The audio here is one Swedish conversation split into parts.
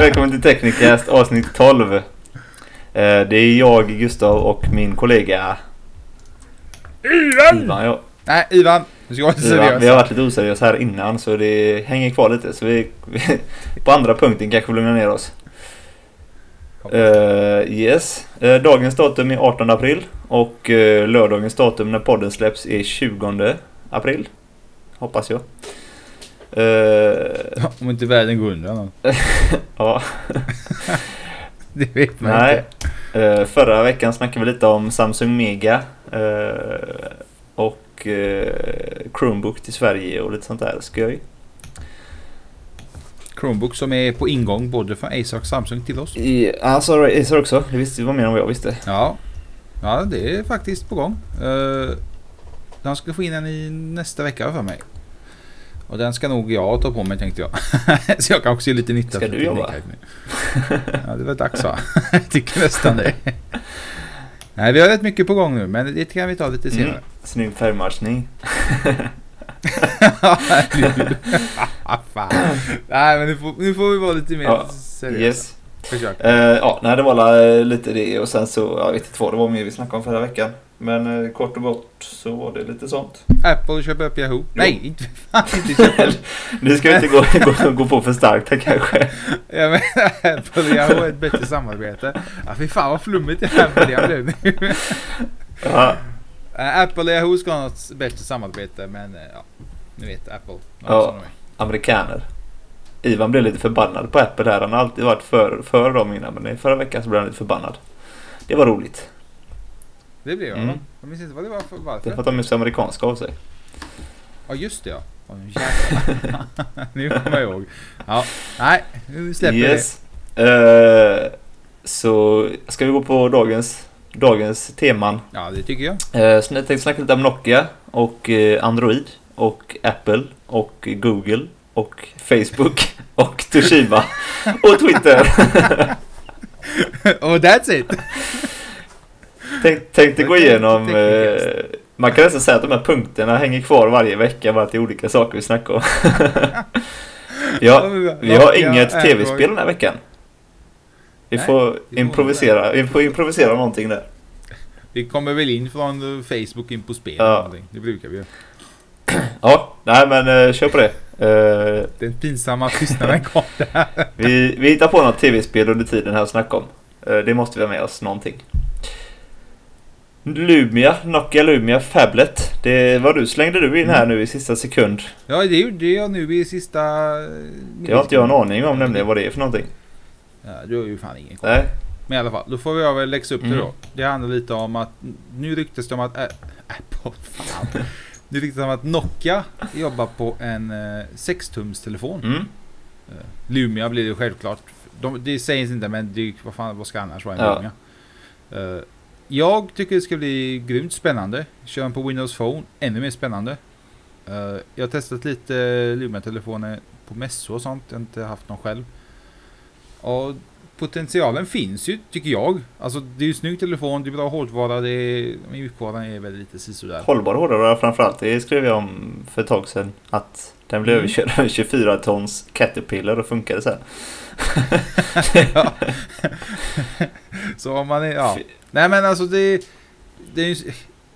Välkommen till Technicast avsnitt 12. Eh, Det är jag, Gustav och min kollega Ivan! Ivan. Ja, Nej, Ivan. Du ska vara lite seriös. Vi har varit lite oseriösa här innan så det hänger kvar lite. Så vi, på andra punkten kanske vi lugnar ner oss. Eh, yes. Eh, dagens datum är 18 april och eh, lördagens datum när podden släpps är 20 april. Hoppas jag. Eh, Om inte världen går under. ja. Det vet man Nej. inte. Eh, förra veckan snackade vi lite om Samsung Mega. eh, och Chromebook till Sverige och lite sånt där skoj. Chromebook som är på ingång både från Acer och Samsung till oss. Ja, sorry, Acer också. Det visste, var mer än vad jag visste. Ja. Ja, det är faktiskt på gång. Uh, den ska få in den i nästa vecka för mig. Och den ska nog jag ta på mig tänkte jag. Så jag kan också ge lite nytta. Ska du jobba? Ja, det väl dags va? jag tycker nästan det. Nej, vi har rätt mycket på gång nu, men det kan vi ta lite senare. Mm. Snygg färgmatchning. Nej men nu får, nu får vi vara lite mer Ja, seriösa. Yes. Försök. Eh, ja, nej, det var lite det och sen så, jag vet inte vad det var mer vi snackade om förra veckan. Men eh, kort och gott så var det lite sånt. Apple köper upp Yahoo. Nej, inte, fan, inte. Nu ska vi inte gå, gå, gå på för starkt här kanske. Jag menar Apple och Yahoo är ett bättre samarbete. Ja, fy fan vad flummigt det här börjar blev nu. Ja, Eh, Apple och Yahoo ska ha något bättre samarbete men eh, ja, ni vet Apple. Ja. amerikaner. Ivan blev lite förbannad på Apple här. Han har alltid varit för, för dem innan men i förra veckan så blev han lite förbannad. Det var roligt. Det blev jag. Mm. va? Jag minns inte vad det var för Det är varför. för att de är så amerikanska av sig. Ja just det ja. Jävlar. nu kommer jag ihåg. Ja, nej, nu släpper vi Yes. Eh, så ska vi gå på dagens, dagens teman. det. Ja, det tycker jag. Uh, så jag tänkte snacka lite om Nokia och eh, Android och Apple och Google och Facebook och Toshiba och Twitter. Och that's it. Tänk, tänkte gå igenom... Eh, man kan nästan säga att de här punkterna hänger kvar varje vecka bara till olika saker vi snackar om. ja, vi har inget tv-spel den här veckan. Vi får improvisera, vi får improvisera någonting där. Vi kommer väl in från Facebook in på spel Ja. Det brukar vi ju. Ja, nej men eh, kör på det. Eh, Den pinsamma tystnaden kom där. vi, vi hittar på något tv-spel under tiden här att snacka om. Eh, det måste vi ha med oss någonting. Lumia, Nokia Lumia Fablet. Det var du slängde du in här nu i sista sekund. Ja, det gjorde jag nu i sista... eh, Det har inte jag en aning om nämligen vad det är för någonting. Ja, du har ju fan ingen koll. Nej. Men i alla fall, då får jag väl läxa upp Mm. det då. Det handlar lite om att... Nu ryktas det om att... Ä- Apple, fan. Nu ryktas det om att Nokia jobbar på en eh, 6-tumstelefon. Mm. Eh, Lumia blir det självklart. De, det sägs inte men det, vad, fan, vad ska annars vara en Ja. Lumia? Eh, jag tycker det ska bli grymt spännande. Kör den på Windows Phone, ännu mer spännande. Eh, jag har testat lite Lumia-telefoner på mässor och sånt. Jag har inte haft någon själv. Och potentialen finns ju, tycker jag. Alltså det är ju snygg telefon, det är bra hårdvara, det är, mjukvaran är väl lite sisådär. Hållbar hårdvara framförallt. Det skrev jag om för ett tag sedan. Att den blev Mm. överkörd av en 24 tons Caterpillar och funkade sen. ja. Så om man är, ja. Nej men alltså det, det är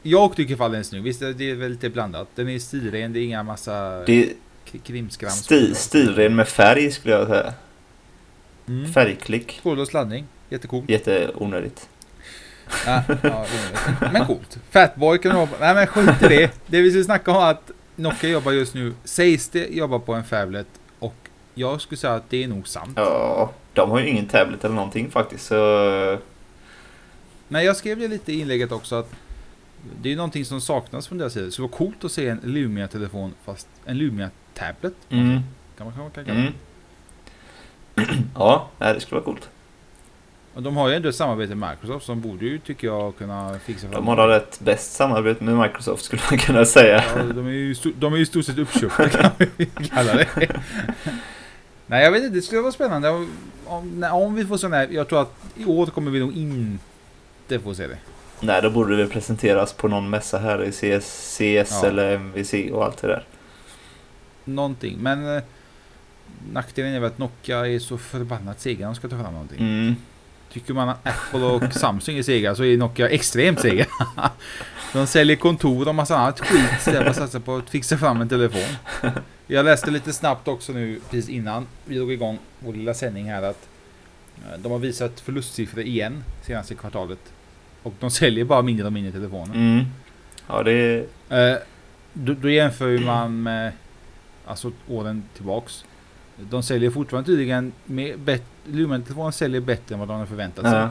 Jag tycker i alla fall den är snygg. Visst det är väl lite blandat. Den är stilren, det är inga massa Det krimskrams. sti, stilren med färg skulle jag säga. Mm. Färgklick. Trådlös laddning. Jättecoolt. Jätteonödigt. Ja, ja, onödigt. men coolt. Fatboy kan du ha. Nej men skit i det. Det vi ska snacka om att Nokia jobbar just nu, sägs det, jobbar på en Fablet. Och jag skulle säga att det är nog sant. Ja, de har ju ingen tablet eller någonting faktiskt. Så Men jag skrev det lite i inlägget också att det är någonting som saknas från deras sida. Så det var coolt att se en Lumia-telefon fast en Lumia-tablet. mm. Kan man kan man det. Mm. ja, nej, det skulle vara coolt. Och de har ju ändå ett samarbete med Microsoft som borde ju tycker jag kunna fixa De har nog rätt bäst samarbete med Microsoft skulle man kunna säga. Ja, de är ju sto- de är ju i stort sett uppköpta kan vi kalla det. Nej jag vet inte, det skulle vara spännande om, om, nej, om vi får sån här. Jag tror att i år kommer vi nog inte få se det. Nej, då borde det presenteras på någon mässa här i CS, CS Ja. eller MVC och allt det där. Någonting, men eh, nackdelen är väl att Nokia är så förbannat sega när de ska ta fram någonting. Mm. Tycker man att Apple och Samsung är sega så är Nokia extremt sega. De säljer kontor och massa annat skit istället för att satsa på att fixa fram en telefon. Jag läste lite snabbt också nu precis innan vi drog igång vår lilla sändning här att eh, de har visat förlustsiffror igen senaste kvartalet. Och de säljer bara mindre och mindre telefoner. Mm. Ja, det. Eh, då, då jämför man med alltså åren tillbaks. De säljer fortfarande tydligen med Lumen-telefonen säljer bättre än vad de har förväntat sig. Ja.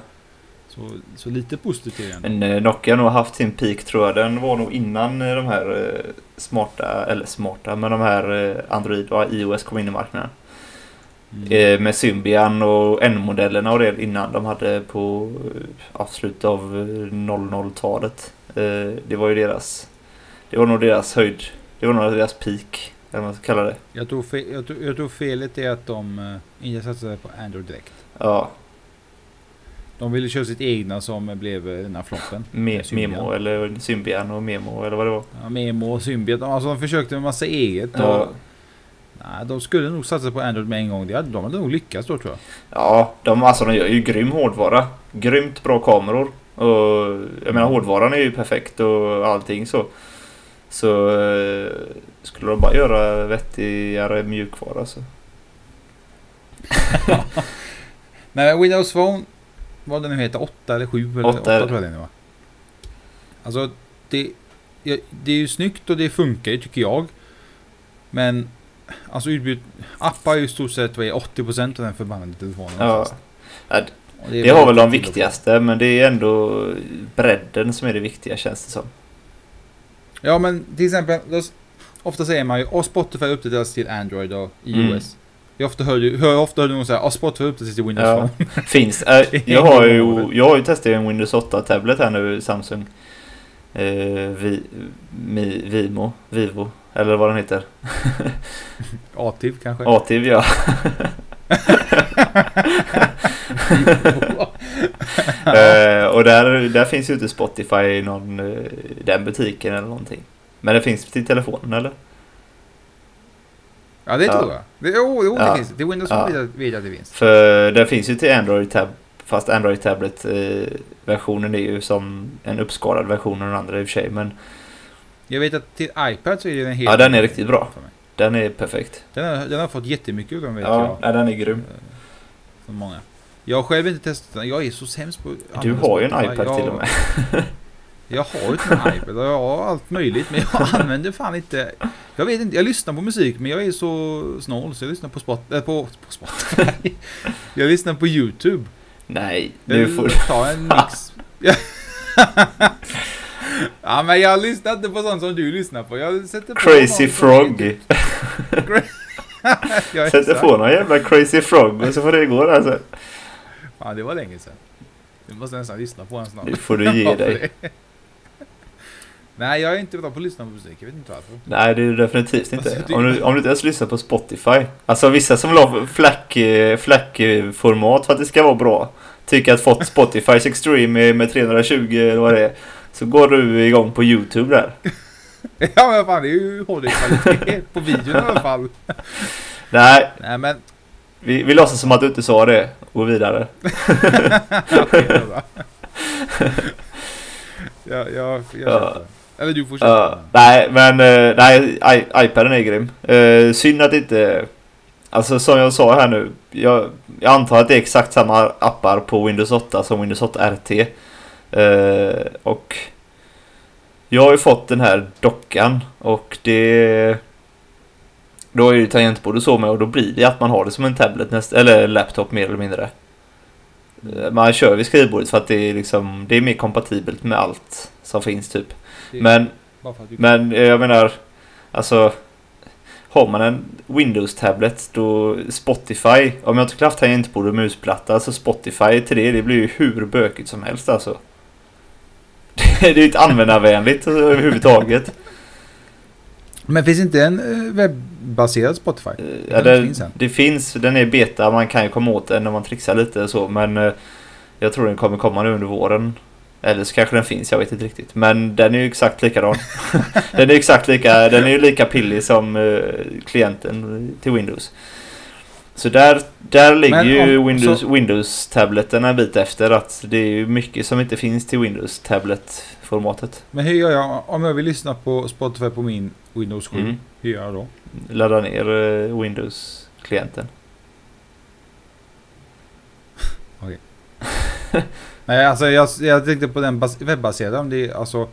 Så, så lite positivt är det. Men eh, Nokia har nog haft sin peak tror jag. Den var nog innan eh, de här eh, smarta, eller smarta, men de här Android och iOS kom in i marknaden. Mm. Eh, med Symbian och N-modellerna och det innan de hade på eh, ja, slutet av eh, 00-talet. Eh, det var ju deras, det var nog deras höjd, det var nog deras peak, eller vad man ska kalla det. Jag, tror fe- jag, tror, jag tror felet är att de inte satsade på Android direkt. Ja, De ville köra sitt egna som blev den här floppen. Me- Symbian. Memo eller Symbian och Memo eller vad det var. Ja, Memo och Symbian. Alltså de försökte med massa eget. Och, Ja, nej, de skulle nog satsa på Android med en gång. De hade nog lyckats då tror jag. ja de, alltså, de gör ju grym hårdvara. Grymt bra kameror. Och, jag menar hårdvaran är ju perfekt och allting så. Så eh, skulle de bara göra vettigare mjukvara så. Nej, Windows Phone, vad den nu heter, 8 eller 7 eller 8, Åtta är det. tror jag det är nu va? Alltså, det, det är ju snyggt och det funkar ju tycker jag. Men, alltså utbud, appar är ju i stort sett vad är 80% av den förbannade telefonen. Ja. Ja, är Det har väl de viktigaste men det är ändå bredden som är det viktiga känns det som. Ja men till exempel, ofta säger man ju att Spotify uppdateras till Android och iOS. Mm. Jag ofta hör, ju- hör ofta hör någon säga att Spotify uppdateras till Windows Ja. Phone. Finns. Äh, jag, har ju, jag har ju testat en Windows 8-tablet här nu, Samsung. Eh, vi, mi, Vimo, Vivo, eller vad den heter. Ativ kanske? Ativ ja. Eh, och där, där finns ju inte Spotify i någon, eh, den butiken eller någonting. Men det finns till telefonen eller? Ja det Ja. tror jag. Det, jo, jo Ja. det finns. Till Windows Ja. Vet jag- jag att det finns. För det finns ju till Android Tab. Fast Android Tablet eh, versionen är ju som en uppskalad version av den andra i och för sig. Men Jag vet att till iPad så är det en helt Ja, den är riktigt bra. den är perfekt. Den har, den har fått jättemycket utav vet Ja, jag. nej, den är grym. Eh, För många. Jag har själv inte testat den. Jag är så sämst på Du har ju en iPad jag, till och med. Jag har ju en iPad och jag har allt möjligt men jag använder fan inte. Jag vet inte, jag lyssnar på musik men jag är så snål så jag lyssnar på, spot, äh, på, på Spotify. jag lyssnar på YouTube. Nej, nu får tar en mix. ja men jag lyssnar inte på sånt som du lyssnar på. Jag sätter på Crazy Frog. Sätter på någon jävla Crazy Frog och så får det gå där sen. Ja det var länge sedan. Du måste nästan lyssna på den snart. Nu får du ge dig. det. Nej jag är inte bra på att lyssna på musik. Jag vet inte varför. Nej, det är du definitivt inte. Alltså, det- Om du, om du inte ens lyssnar på Spotify. Alltså vissa som flack, eh, flack-format för att det ska vara bra. Tycker att fått Spotifys Extreme med 320 eller vad det är. Så går du igång på YouTube där. Ja men fan det är ju HD-kvalitet på videon i alla fall. Nej, Nej men. vi, vi låtsas som att du inte sa det och vidare. Ja, jag, jag Ja. Eller du får köpa. Ja, nej, men eh, nej, I, iPaden är grym. Uh, synd att inte... Alltså som jag sa här nu. Jag, jag antar att det är exakt samma appar på Windows 8 som Windows 8 RT. Eh, och jag har ju fått den här dockan och det... Då är det ju tangentbord och så med och då blir det att man har det som en tablet näst, eller laptop mer eller mindre. Eh, Man kör vid skrivbordet för att det är liksom, det är mer kompatibelt med allt som finns typ. Men men eh, jag menar, alltså har man en Windows-tablet då Spotify, om jag inte haft tangentbord och musplatta så Spotify till det, det blir ju hur bökigt som helst alltså. Det är ju inte användarvänligt överhuvudtaget. Men finns inte en eh, webbaserad Spotify? Eh, Det Ja, det, finns en. det finns, den är beta, man kan ju komma åt den när man trixar lite och så men eh, jag tror den kommer komma nu under våren. Eller så kanske den finns, jag vet inte riktigt. Men den är ju exakt likadan. den är exakt lika, den är ju lika pillig som klienten till Windows. Så där, där ligger Men ju om- Windows, så- Windows-tabletten en bit efter. Att det är mycket som inte finns till Windows-tablet-formatet. Men hur gör jag om jag vill lyssna på Spotify på min Windows 7? Mm. Hur gör jag då? Ladda ner eh, Windows-klienten. Nej, alltså jag, jag tänkte på den bas- webbaserade. Om det, alltså,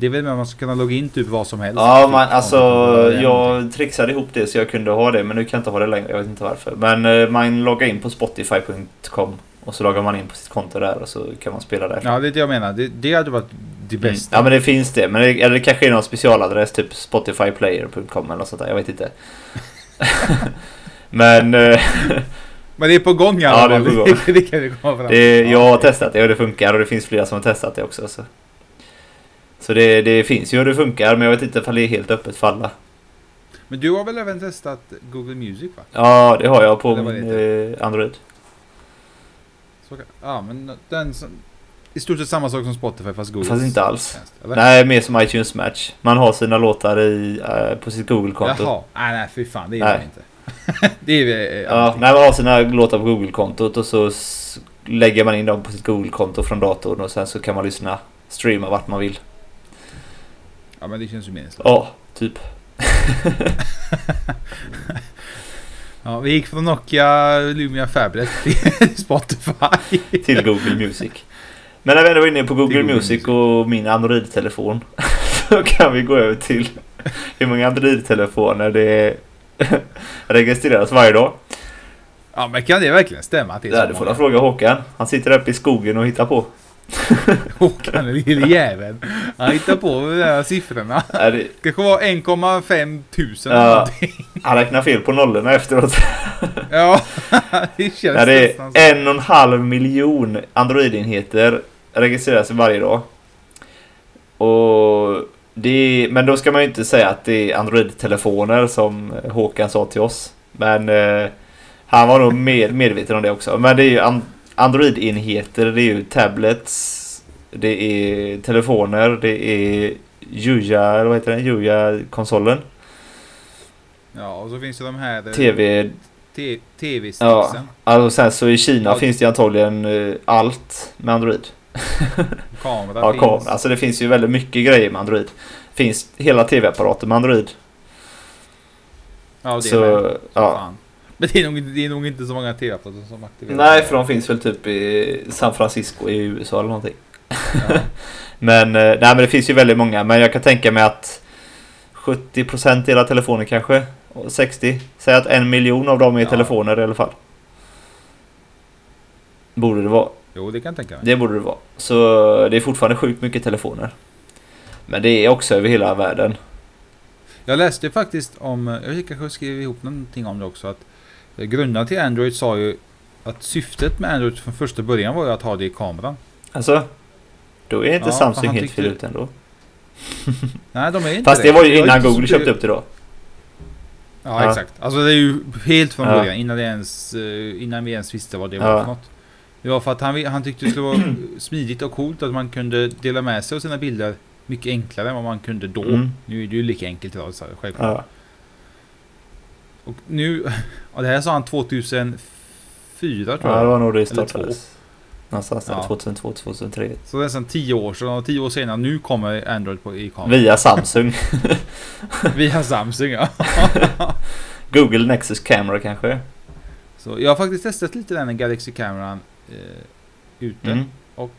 det är väl med att man ska kunna logga in typ vad som helst. Ja, Typ, man, alltså det jag trixade ihop det så jag kunde ha det men nu kan jag inte ha det längre. Jag vet inte varför. Men eh, man loggar in på spotify.com och så loggar man in på sitt konto där och så kan man spela där. Ja, det är det jag menar. Det, det hade varit det Mm. bästa. Ja men det finns det. Men det, eller det kanske är någon specialadress typ spotifyplayer.com eller sånt där. Jag vet inte. men eh, Men det är på gång i Ja, alla det är fall. på gång. det kan du komma fram det, till. jag har Ja, testat det och det funkar och det finns flera som har testat det också. Så, så det, det finns ju och det funkar men jag vet inte ifall det är helt öppet för alla. Men du har väl även testat Google Music va? Ja det har jag på min eh, Android. Så, ja, men den som... I stort sett samma sak som Spotify fast Google. Fast inte alls. tjänst? Nej, mer som iTunes Match. Man har sina låtar i, eh, på sitt Google-konto. Jaha. Nej, nej, fy fan. Det är Nej. det inte. det är väl... Ja, nej, man har sina låtar på Google-kontot och så lägger man in dem på sitt Google-konto från datorn och sen så kan man lyssna, streama vart man vill. Ja, men det känns ju meningslöst. Ja, typ. Ja, vi gick från Nokia Lumia Fablet till Spotify. Till Google Music. Men när vi ändå var inne på Google Google Music Music. och min Android-telefon så kan vi gå över till hur många Android-telefoner det registreras varje dag. Ja, men kan det verkligen stämma? Det är Där, så du får jag fråga Håkan. Han sitter uppe i skogen och hittar på. Håkan, den lille jäveln. Han hittar på de där siffrorna. Nej, det- kanske var 1,5 tusen Ja. Han räknar fel på nollorna efteråt. Ja, det känns Nej, det nästan så. är en och en halv miljon Android-enheter registreras varje dag. Och det är, men då ska man ju inte säga att det är Android-telefoner som Håkan sa till oss. Men eh, han var nog med, medveten om det också. Men det är ju Android-enheter, det är ju tablets, det är telefoner, det är Juja, vad heter den? Juja-konsolen. Ja, och så finns det de här... eh, TV, te- Ja, TV-sticksen. alltså sen så i Kina Ja. finns det antagligen eh, allt med Android. Kamera Ja, finns. kamera. Alltså det finns ju väldigt mycket grejer med Android. Finns hela tv-apparater med Android. Ja, det så, är med. ja. Fan. Men det är, nog, det är nog inte så många tv-apparater som aktiverar. Nej, för de finns väl typ i San Francisco i USA eller någonting. Ja. Men, eh, nej, men det finns ju väldigt många. Men jag kan tänka mig att 70% i hela telefoner kanske. Och 60. Säg att en miljon av dem är Ja. telefoner i alla fall. Borde det vara. Jo, det kan jag tänka mig. Det borde det vara. Så det är fortfarande sjukt mycket telefoner. Men det är också över hela världen. Jag läste faktiskt om, jag kanske skrev ihop någonting om det också, att grundarna till Android sa ju att syftet med Android från första början var ju att ha det i kameran. Alltså, då är inte Ja, Samsung helt fel ute ändå. Nej, de är inte Fast det var ju innan Google köpte upp det då. Ja, Ja. exakt. Alltså det är ju helt från Ja. början, innan, det ens, eh, innan vi ens visste vad det var Ja. för något. Det var för att han, han tyckte det skulle vara smidigt och coolt att man kunde dela med sig av sina bilder mycket enklare än vad man kunde då. Mm. Nu är det ju lika enkelt idag, självklart. Ja. Och nu, och det här sa han 2004 tror ja, jag. det var nog det startades. Någonstans där, Ja. 2002, 2003. Så nästan 10 år sedan och 10 år senare, nu kommer Android på, kameran. Via Samsung. Via Samsung ja. Google Nexus Camera kanske. Så jag har faktiskt testat lite den Galaxy kameran eh, ute. Mm. Och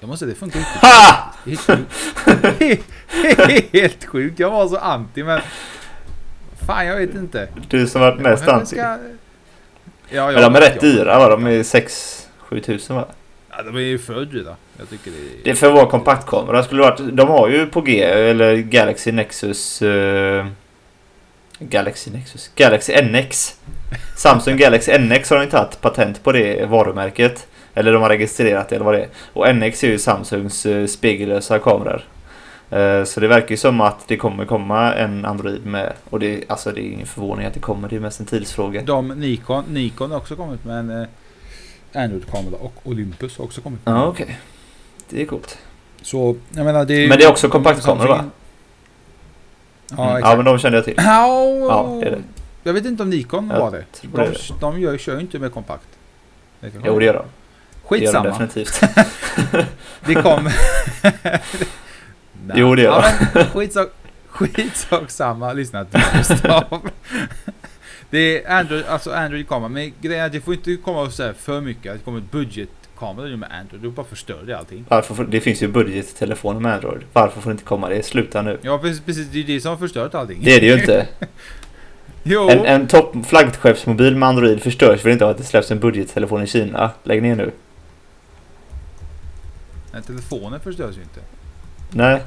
jag måste säga, det funkar riktigt! Det är Helt sjukt. Helt sjukt. Jag var så anti men... Fan jag vet inte. Du som varit mest Jag anti. ska- Ja, Men de är rätt ja. dyra va? De är 6-7 tusen va? Ja, de är ju för dyra. Jag tycker det är... Det är för vara kompaktkamera skulle varit. De har ju på G, eller Galaxy Nexus... eh, Galaxy Nexus? Galaxy NX. Samsung Galaxy NX har de inte haft patent på det varumärket. Eller de har registrerat det eller vad det är. Och NX är ju Samsungs uh, spegellösa kameror. Eh, så det verkar ju som att det kommer komma en Android med. Och det, alltså det är ingen förvåning att det kommer. Det är mest en tidsfråga. De Nikon, Nikon har också kommit med en eh, Android-kamera och Olympus har också kommit med Ja okej. Det är coolt. Så jag menar det är Men det är också kompaktkamera, va? Ja Mm. Ja men de kände jag till. Ja, det är det. Jag vet inte om Nikon Jag var det. tror det. De, de gör, kör ju inte med kompakt. Det Jo det gör de. Det gör de Skitsamma. definitivt. Det kom... Nej. Jo, det gör ja, men skitsak, skitsak samma. Lyssna till Gustav. Det är Android, alltså Android kommer. Men grejen är att det får inte komma så för mycket. Att det kommer nu med Android. Du bara förstör det allting. Varför det finns ju budgettelefoner med Android. Varför får det inte komma det? Sluta nu. Ja precis, precis, det är det som har förstört allting. Det är det ju inte. Jo! En, en topp flaggskeppsmobil med Android förstörs väl inte av att det släpps en budgettelefon i Kina? Lägg ner nu. Men telefonen förstörs ju inte. Nej.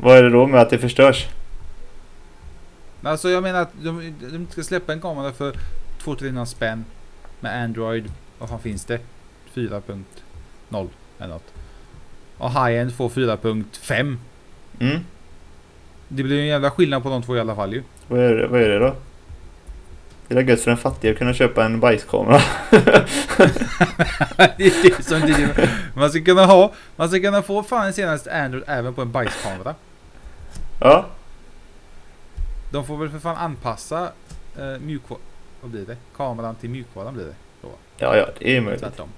Vad är det då med att det förstörs? Alltså jag menar att de, de ska släppa en kamera för 200-300 spänn. Med Android. Vad fan finns det? 4.0 eller något. Och High-End får 4.5. Mm. Det blir ju en jävla skillnad på de två i alla fall ju. Vad är det, vad är det då? Det är gött för en fattig att kunna köpa en bajskamera. det är det som det är. Man ska kunna ha, man ska kunna få fan en senaste Android även på en bajskamera. Ja. De får väl för fan anpassa eh, mjukvaran, vad blir det? Kameran till mjukvaran blir det. Ja, ja, det är möjligt. Tvärtom.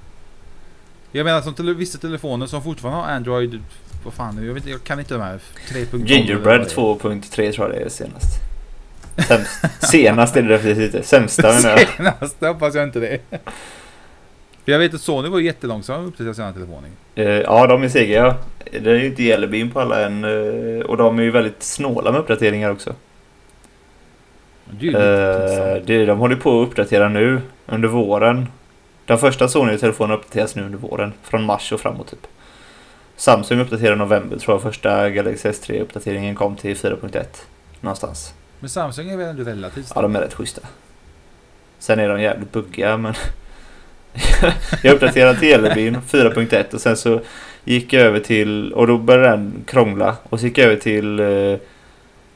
Jag menar som tele vissa telefoner som fortfarande har Android, vad fan nu, jag, vet, jag kan inte de här 3.0 Gingerbread eller vad 2.3 tror jag det är senast. Sämst. senast är det definitivt inte. Sämsta menar jag. Senaste hoppas jag inte det. För jag vet att Sony var jättelångsamma att uppdatera sina telefoner. Eh, Ja, de är sega ja. Det är ju inte Jellybean på alla än. eh, Och de är ju väldigt snåla med uppdateringar också. Det är pinsamt. det, de håller på att uppdatera nu under våren. De första Sony-telefonerna uppdateras nu under våren. Från mars och framåt typ. Samsung uppdaterar i november tror jag första Galaxy S3-uppdateringen kom till 4.1. Någonstans. Men Samsung är väl ändå relativt Ja, de är rätt schyssta. Sen är de jävligt buggiga men jag uppdaterade till Jellybean 4.1 och sen så gick jag över till... Och då började den krångla. Och så gick jag över till... Eh,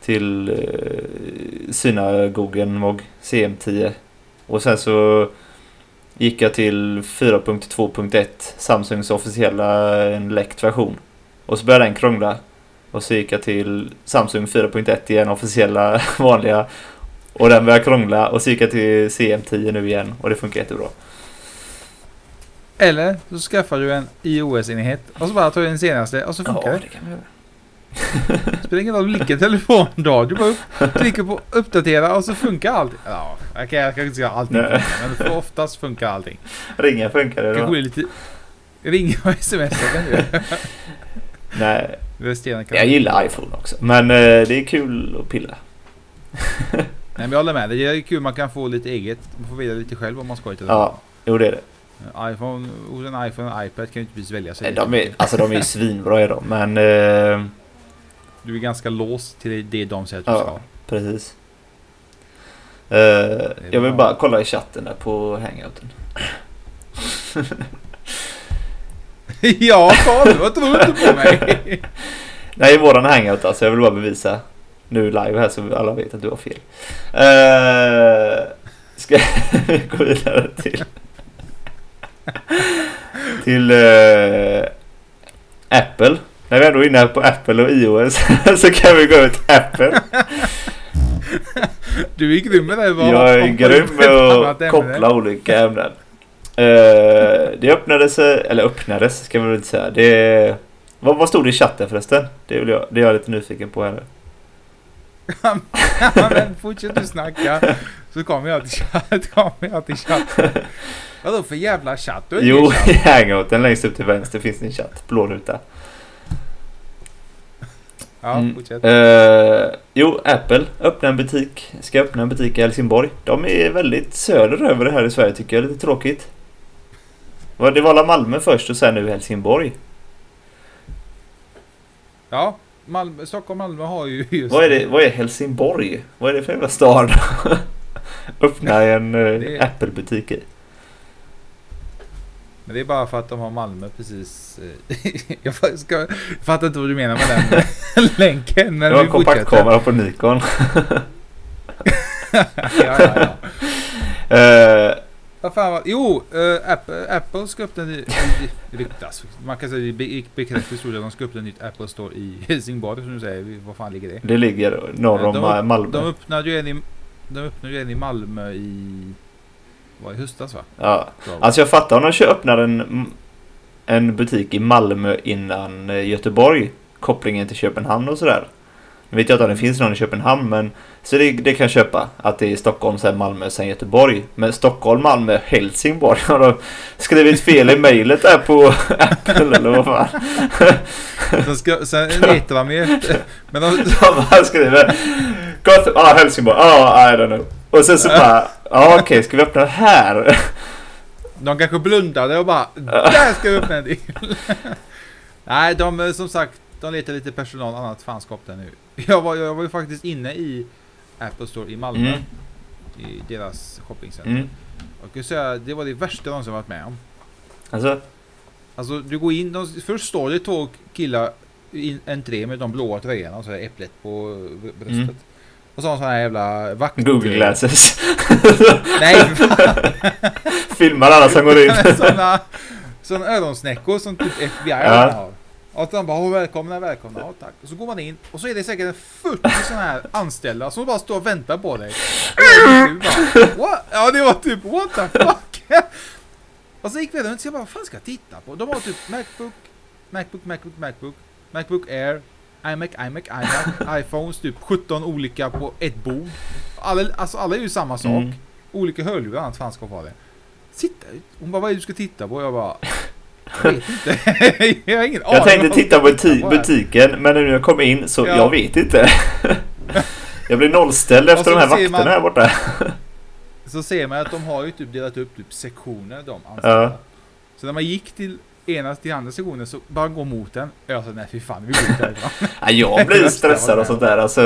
till eh, synagogen MOG CM10. Och sen så gick jag till 4.2.1 Samsungs officiella en läckt version. Och så började den krångla. Och så gick jag till Samsung 4.1 igen, officiella vanliga. Och den började krångla och så gick jag till CM10 nu igen och det funkar jättebra. Eller så skaffar du en iOS-enhet och så bara tar du den senaste och så funkar det. det kan. Det spelar ingen roll vilken telefon du har. Du bara upp, trycker på uppdatera och så funkar allt. Ja, jag kan, jag kan inte säga allting funkar, men för oftast funkar allting. Ringa funkar det då? lite... Ringa och smsa kan Nej, jag gillar iPhone också. Men eh, det är kul att pilla. Nej men jag håller med dig. Det är kul man kan få lite eget. Man får välja lite själv om man ska i telefon. Ja, jo det är det. iPhone, hos en iPhone och iPad kan ju inte precis välja sig. De är, alltså de är ju svinbra är de, men eh, Du är ganska låst till det de säger att du Ja. ska. precis. Eh, jag vill bara kolla i chatten där på hangouten. ja Karl, vad tror du på mig? Nej, i våran hangout alltså. Jag vill bara bevisa nu live här så alla vet att du har fel. Uh, ska vi gå vidare till... till eh, Apple. När vi ändå är inne på Apple och iOS så kan vi gå till Apple. Du är grym med det. Jag är grym med att koppla olika ämnen. Eh, det öppnades, eller öppnades ska man väl inte säga. Det, vad, vad stod det i chatten förresten? Det, vill jag, det är jag lite nyfiken på här nu. Ja, men fortsätt du snacka. Så kommer jag till chatt. Kommer jag till chatten. Vadå för jävla chatt? Du Jo, chatt. i hangouten längst upp till vänster finns det en chatt. Blå ruta. Ja, Mm. fortsätt. Eh, jo, Apple öppnar en butik. Ska öppna en butik i Helsingborg. De är väldigt söderöver det här i Sverige tycker jag. Lite tråkigt. Det var Malmö först och sen nu Helsingborg. Ja, Malmö, Stockholm Malmö har ju just... Vad är, det, vad är Helsingborg? Vad är det för jävla stad? Öppna en eh, är- Apple-butik i. Men det är bara för att de har Malmö precis... eh, jag, ska, jag fattar inte vad du menar med den länken. Men Det var kompaktkamera på Nikon. ja, ja, ja. Eh, Vad fan var, jo, eh, Apple, Apple ska öppna... Det ryktas. Man kan säga det be- bekräftas tror jag. De ska öppna ett nytt Apple Store i Helsingborg som du säger. Var fan ligger det? det ligger norr om De Malmö. De öppnade ju en i, de öppnade ju en i Malmö i... Var i höstas va? Ja. Alltså jag fattar om de kör- öppnar en, en butik i Malmö innan eh, Göteborg. Kopplingen till Köpenhamn och sådär. Nu vet jag inte om det finns någon i Köpenhamn men så det, det kan jag köpa. Att det är Stockholm, sen Malmö, sen Göteborg. Men Stockholm, Malmö, Helsingborg. Har de skrivit fel i mejlet där på Apple eller vad fan. Sen, ska, sen letar de ju. Men de, De skriver Gotham, ah Helsingborg, ah I don't know. Och sen så bara, ja okej ska vi öppna här? de kanske blundade och bara Där ska vi öppna en till! Nej, de eh, som sagt, de letar lite personal, annat fanskap där nu. Jag var, jag var ju faktiskt inne i Apple Store i Malmö. Mm. I deras shoppingcenter. Mm. Jag kan säga det var det värsta jag någonsin varit med om. Alltså, Alltså du går in, de, först står det två killar i entré med de blåa tröjorna och så är äpplet på bröstet. Mm. Och så har sådana här jävla vakt... Google Glasses. Nej. Filmar alla som går in. sådana, sådana öronsnäckor som typ FBI Ja. har. Och de bara "Åh, välkomna, välkomna, ja, tack. Och så går man in och så är det säkert 40 sådana här anställda som bara står och väntar på dig. Och bara, what? Ja det var typ what the fuck? Och så gick vi runt och jag bara vad fan ska jag titta på? De har typ Macbook, Macbook, Macbook, Macbook, Macbook Air, iMac, iMac, iMac, iPhones, typ 17 olika på ett bord. Alla, alltså alla är ju samma sak. Mm. Olika hörlurar, annat fanskap var det. Sitta, hon bara vad är det du ska titta på? Jag bara jag vet inte. jag har ingen aning. Jag tänkte titta på buti- butiken men nu när jag kom in så Ja. jag vet inte. Jag blir nollställd efter de här vakterna man- här borta. Så ser man att de har ju typ delat upp typ sektioner de anställda. Ja. Så när man gick till ena till andra sektionen så bara gå mot den. Jag sa nej fy fan vi går ut härifrån. Ja, jag blir stressad och sånt där. Alltså,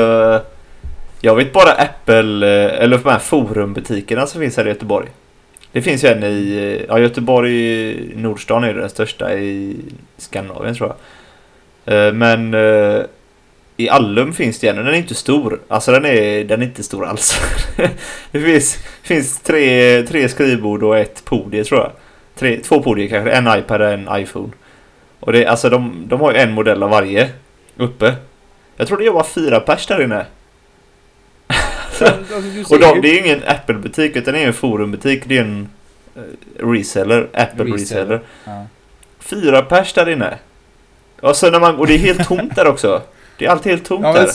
jag vet bara Apple, eh, eller de här forumbutikerna som finns här i Göteborg. Det finns ju en i ja, Göteborg, Nordstan är den största i Skandinavien tror jag. Eh, men eh, i Allum finns det en och den är inte stor. Alltså den är, den är inte stor alls. det finns, finns tre, tre skrivbord och ett podie tror jag. Tre, två podier kanske, en iPad och en iPhone. Och det, alltså de, de har ju en modell av varje uppe. Jag tror det jobbar fyra pers där inne. Så, alltså, Och de, det är ju ingen Apple-butik utan det är en forumbutik. Det är en eh, reseller, Apple reseller. Reseller. Ja. Fyra pers där inne. Och, så när man, och det är helt tomt där också. Det är alltid helt tomt Ja, där.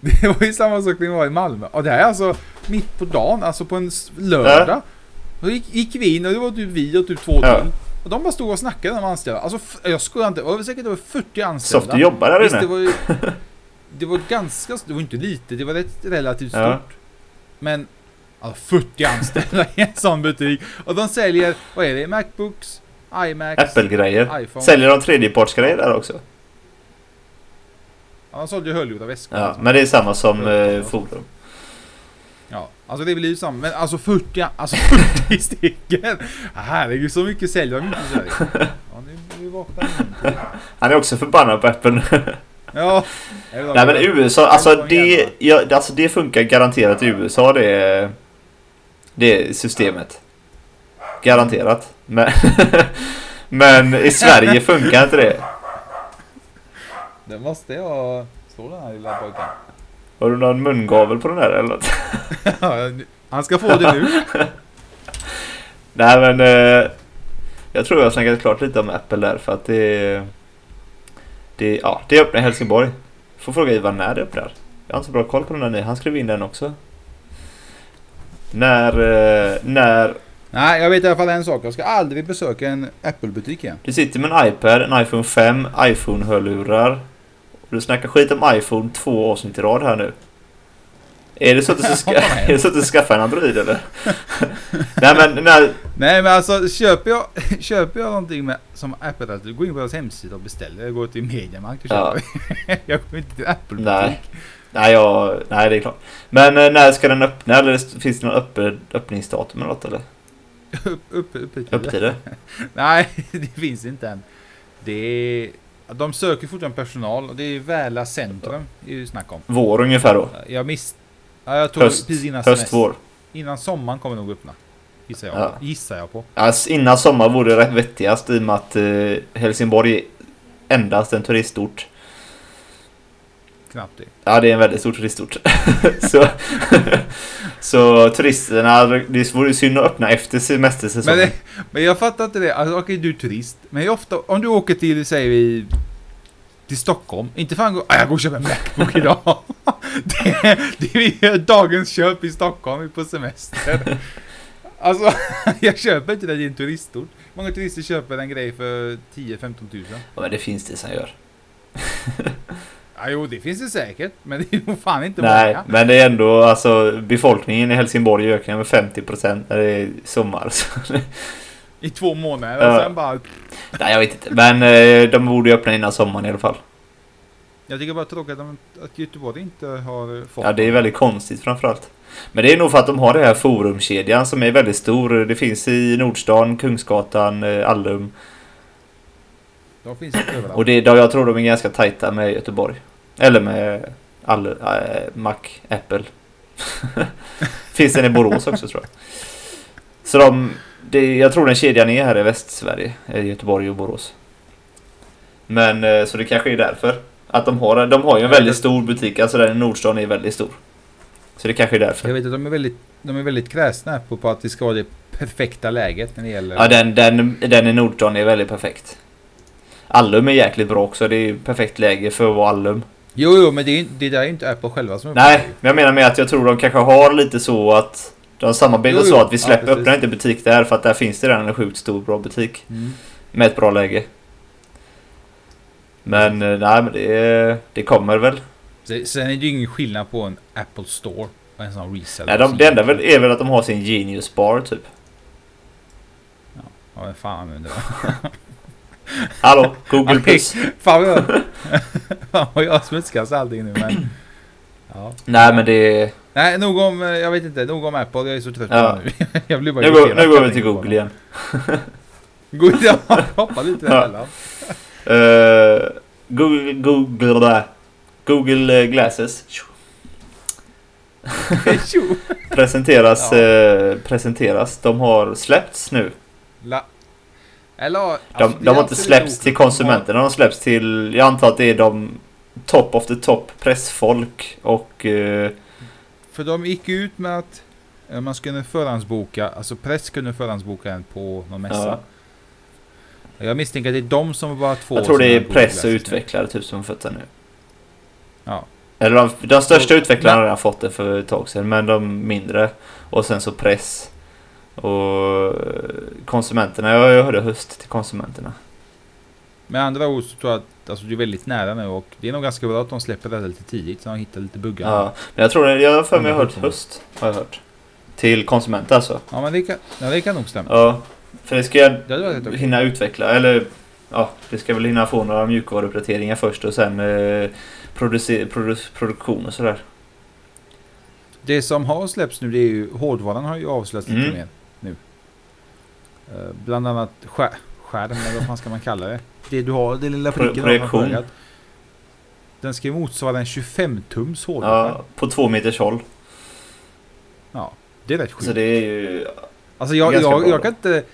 det var ju samma sak när vi var i Malmö. Och det här är alltså mitt på dagen, alltså på en lördag. Då gick, gick vi in och det var typ vi och typ två Ja. till. Och de bara stod och snackade de anställda. Alltså jag skojar inte, det var säkert över 40 anställda. Softy jobbar där Visst, det inne. var ju... Det var ganska... Det var inte lite, det var rätt relativt stort. Ja. Men... Alltså 40 anställda i en sån butik. Och de säljer, vad är det? Macbooks, iMacs, Apple-grejer. iPhone. Säljer de tredjepartsgrejer där också? Ja, de sålde ju hörlurar och väskor. Ja, sånt. men det är samma som eh, forum. Ja, alltså det blir ju samma. Men alltså 40, alltså 40 stycken. Herregud, så mycket säljer de inte i Sverige. Ja, nu. Han är också förbannad på Apple. Ja. Nej men USA, alltså det, ja, alltså det funkar garanterat i USA det, det systemet. Garanterat. Men, men i Sverige funkar inte det. Det måste jag slå den här lilla pojken. Har du någon mungavel på den där eller Han ska få det nu. Nej men eh, jag tror jag har snackat klart lite om Apple där för att det det, ja, det öppnar i Helsingborg. Får fråga Ivan när det öppnar. Jag har inte så bra koll på den där nu. Han skrev in den också. När, eh, när Nej, jag vet i alla fall en sak. Jag ska aldrig besöka en Apple-butik igen. du sitter med en iPad, en iPhone 5, iPhone-hörlurar. Och du snackar skit om iPhone två avsnitt i rad här nu. Är det så att du ska, är det så att du ska skaffa en Android eller? Nej men när, Nej, men alltså köper jag, köper jag någonting med, som Apple, alltså, går in på deras hemsida och beställer. Jag går till Mediamarkt och Ja. köper. jag går inte till Apple-butik. Nej. Nej, jag, nej det är klart. Men eh, när ska den öppna eller finns det någon öppen, öppningsdatum eller något eller? Upp, upp, upp, Öppettider? Nej, det finns inte än. Det är, de söker fortfarande personal och det är Väla centrum är ju snack om. Vår ungefär då? Jag miss... Ja, jag tror Höst, precis innan höst, vår. Innan sommaren kommer nog öppna. Gissar jag, Ja. gissar jag på. Alltså, innan sommar vore det rätt vettigast i och med att eh, Helsingborg är endast en turistort. knappt det. Ja, det är en väldigt stor turistort. så, så turisterna, det vore synd att öppna efter Men, semestersäsongen. det, men jag fattar inte det. Alltså, okej, du är turist. Men ofta, om du åker till, säger vi, till Stockholm. Inte fan gå, "Ah, jag går och köper en Macbook idag. det, det är dagens köp i Stockholm på semester. Alltså, jag köper inte det i en turistort. Många turister köper en grej för 10-15 tusen. Ja, men det finns det som gör. Ja, jo, det finns det säkert. Men det är nog fan inte Nej, många. men det är ändå alltså befolkningen i Helsingborg ökar med 50% när det är sommar. I två månader. Och sen bara... Nej, jag vet inte. Men eh, de borde ju öppna innan sommaren i alla fall. Jag tycker bara tråkigt att, Göteborg inte har fått Ja, det är väldigt konstigt framförallt. Men det är nog för att de har det här forumkedjan som är väldigt stor. Det finns i Nordstan, Kungsgatan, eh, Allum. De finns inte överallt. Och det, jag tror de är ganska tajta med Göteborg. Eller med all, äh, Mac, Apple. Finns den i Borås också tror jag. Så de, det, jag tror den kedjan är här i Västsverige. i Göteborg och Borås. Men eh, så det kanske är därför. Att de har, de har ju en väldigt stor butik. Alltså den i Nordstan är väldigt stor. Så det kanske är därför. Jag vet att de är väldigt, de är väldigt kräsna på, på att det ska vara det perfekta läget när det gäller... Ja den, den, den i Nordstan är väldigt perfekt. Allum är jäkligt bra också. Det är ju perfekt läge för att vara Allum. Jo, jo, men det, är, det där är ju inte Apple själva som Nej, men jag menar med att jag tror de kanske har lite så att de samarbetar så att vi Ja, släpper, precis. öppnar inte butik där för att där finns det redan en sjukt stor bra butik. Mm. Med ett bra läge. Men eh, nej men det, det kommer väl. Sen är det ju ingen skillnad på en Apple Store och en sån reseller. Nej, de, det enda väl, är väl att de har sin Genius Bar typ. Ja, vem fan använder det? Hallå, Google. Plus. fan vad jag... fan vad jag smutskastar allting nu men... Ja. Nej men det... Nej, nog om... eh, Jag vet inte. Nog om Apple. Jag är så trött Ja. nu. jag blir bara Nu går, nu går vi till Google igen. Google, ja. Hoppa lite Ja. emellan. Uh, Google, Google, Google eh, Glasses presenteras, Ja. eh, presenteras. De har släppts nu. La... Eller... De, alltså, de är har inte släppts till konsumenterna, de har släppts till, jag antar att det är de top of the top pressfolk och eh, För de gick ut med att eh, man skulle förhandsboka, alltså press kunde förhandsboka en på någon mässa. ja, Jag misstänker att det är de som var två jag tror det är press och utvecklare typ som den nu. Ja. Eller de, de största Och- utvecklarna har redan fått det för ett tag sedan, men de mindre. Och sen så press. Och konsumenterna, jag, jag hörde höst till konsumenterna. Med andra ord så tror jag att alltså, det är väldigt nära nu och det är nog ganska bra att de släpper det lite tidigt så de hittar lite buggar. Ja, men jag tror det, jag har för mig har hört Mm. höst. Har jag hört. Till konsumenter alltså. Ja men det kan, ja, det kan nog stämma. Ja, för det ska jag Det hinna utveckla, eller ja, det ska väl hinna få några mjukvaruuppdateringar först och sen eh, produ, produktion och sådär. Det som har släppts nu det är ju hårdvaran har ju avslöjats lite Mm. mer nu. Eh, bland annat skär, skärm eller vad fan ska man kalla det? Det du har, det lilla pricken projektion. Den ska ju motsvara en 25 tums hårdvara. Ja, på två meters håll. Ja. Det är rätt sjukt. Så det är ju... Alltså jag, jag, jag kan inte...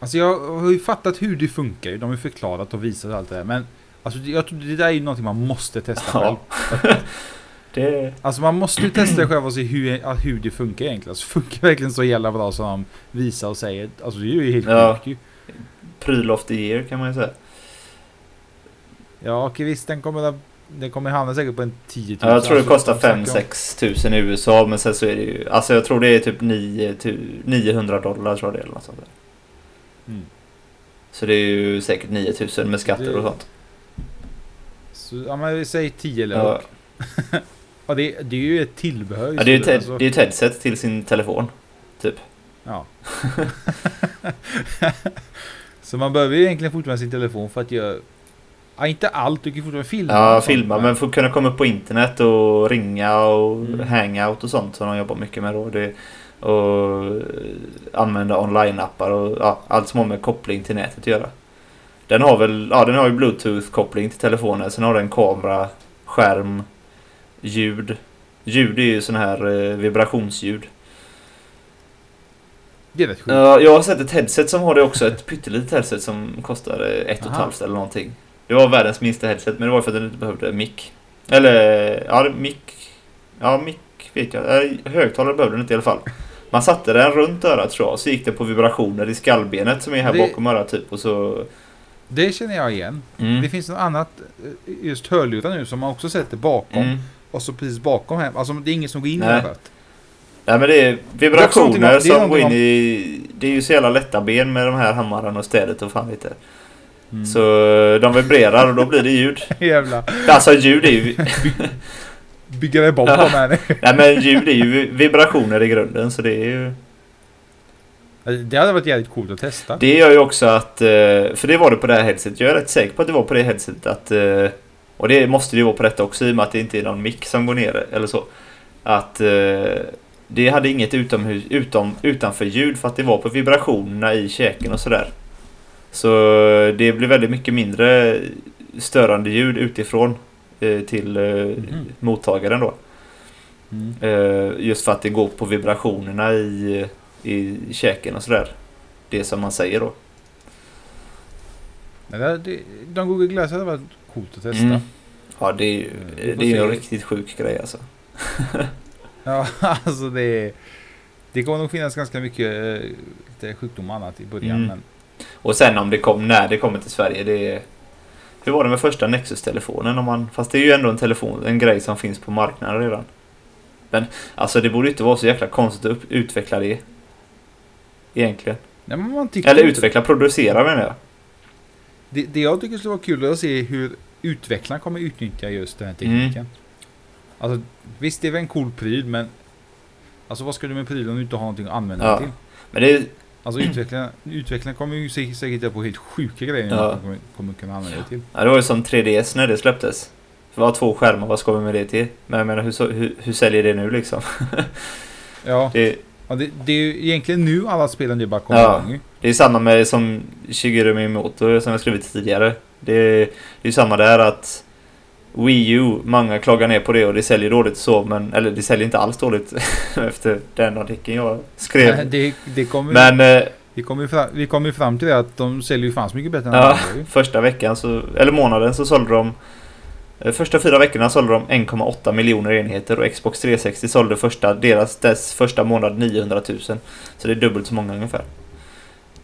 Alltså jag har ju fattat hur det funkar. De har ju förklarat och visat allt det där. Men alltså jag tror det där är ju någonting man måste testa själv. Ja. det, Alltså man måste ju testa själv och se hur, hur det funkar egentligen. Alltså funkar det verkligen så jävla bra som de visar och säger? Alltså det är ju helt Ja. sjukt ju. Pryl of the year kan man ju säga. Ja okej visst den kommer den kommer hamna säkert på en 10 000. Ja, jag tror det Alltså, kostar de snackar om- 5-6 tusen i USA men sen så är det ju... Alltså jag tror det är typ 9, tu- 900 dollar tror jag det är eller något sånt där. Mm. Så det är ju säkert 9000 med skatter och sånt. Så, ja men vi säger 10 eller Ja. ja. det, det är ju ett tillbehör. Ja, det är ju alltså. head- det är ett headset till sin telefon. Typ. Ja. så man behöver ju egentligen fortfarande sin telefon för att göra... Ja, inte allt. Du kan fortfarande filma. Ja, sånt, filma men för att kunna komma upp på internet och ringa och Mm. hangout och sånt som de jobbar mycket med då. Det, och eh, använda online-appar och ja, allt som har med koppling till nätet att göra. Den har väl, ja den har ju bluetooth-koppling till telefonen. Sen har den kamera, skärm, ljud. Ljud är ju sån här eh, vibrationsljud. Det är rätt sjukt. Ja, jag har sett ett headset som har det också. Ett pyttelitet headset som kostar ett och ett halvt eller någonting. Det var världens minsta headset men det var för att den inte behövde mick. Eller, ja, mick. Ja, mick vet jag. Högtalare behövde den inte i alla fall. Man satte den runt örat tror jag, så gick det på vibrationer i skallbenet som är här Det- bakom örat typ och så... Det känner jag igen. Mm. Det finns något annat, eh, just hörlurar nu, som man också sätter bakom. Mm. Och så precis bakom här. Alltså det är ingen som går in i örat. Nej men det är vibrationer det är som går in i... Det är ju så jävla lätta ben med de här hammarna och städet och fan vet det. Mm. Så de vibrerar och då blir det ljud. Jävla Alltså ljud är ju... bort Ja. dem här nu. Nej men ljud är ju vibrationer i grunden så det är ju... Det hade varit jävligt coolt att testa. Det gör ju också att... eh, För det var det på det här headsetet. Jag är rätt säker på att det var på det headsetet att... eh, Och det måste det ju vara på detta också i och med att det inte är någon mick som går ner eller så. Att... eh, Det hade inget utomhus, utom, utanför ljud för att det var på vibrationerna i käken och sådär. Så det blir väldigt mycket mindre störande ljud utifrån eh, till eh, Mhm. mottagaren då. Mm. Eh, just för att det går på vibrationerna i, i käken och sådär. Det som man säger då. Det, det, de Google Glass hade varit coolt att testa. Mm. Ja, det är ju får det är en riktigt sjuk grej alltså. Ja, alltså det... Det kommer nog finnas ganska mycket eh, lite sjukdom och annat i början. Mm. Men Och sen om det kom, när det kommer till Sverige, det. Hur var det med första Nexus-telefonen? Om man, fast det är ju ändå en telefon, en grej som finns på marknaden redan. Men alltså det borde inte vara så jäkla konstigt att utveckla det. Egentligen. Nej, Eller inte- utveckla, producera menar jag. Det, det jag tycker skulle vara kul att se hur utvecklarna kommer utnyttja just den här Mm. Alltså, visst det är väl en cool pryl men Alltså vad ska du med prylen om du inte har någonting att använda Ja. den till? Men det är, Alltså utvecklarna, utvecklarna kommer ju säkert säkert hitta på helt sjuka grejer Ja. de kommer, kommer kunna använda det till. ja, det var ju som 3DS när det släpptes. Det var två skärmar, vad ska vi med det till? Men jag menar hur, hur, hur säljer det nu liksom? Ja, Det, ja det, det är ju egentligen nu alla spelen det bara kommer Ja. igång ju. Det är samma med som Shigeru Miyamoto som jag skrivit tidigare. Det det är samma där att Wii U, många klagar ner på det och det säljer dåligt så men eller det säljer inte alls dåligt efter den artikeln jag Nej, skrev. Det, det kommer, Men eh, vi kommer ju fram, vi ju fram till det att de säljer ju så mycket bättre än Ja. andra första veckan så, eller månaden så sålde de eh, Första fyra veckorna sålde de 1,8 miljoner enheter och Xbox 360 sålde första, deras dess första månad 900 000. Så det är dubbelt så många ungefär.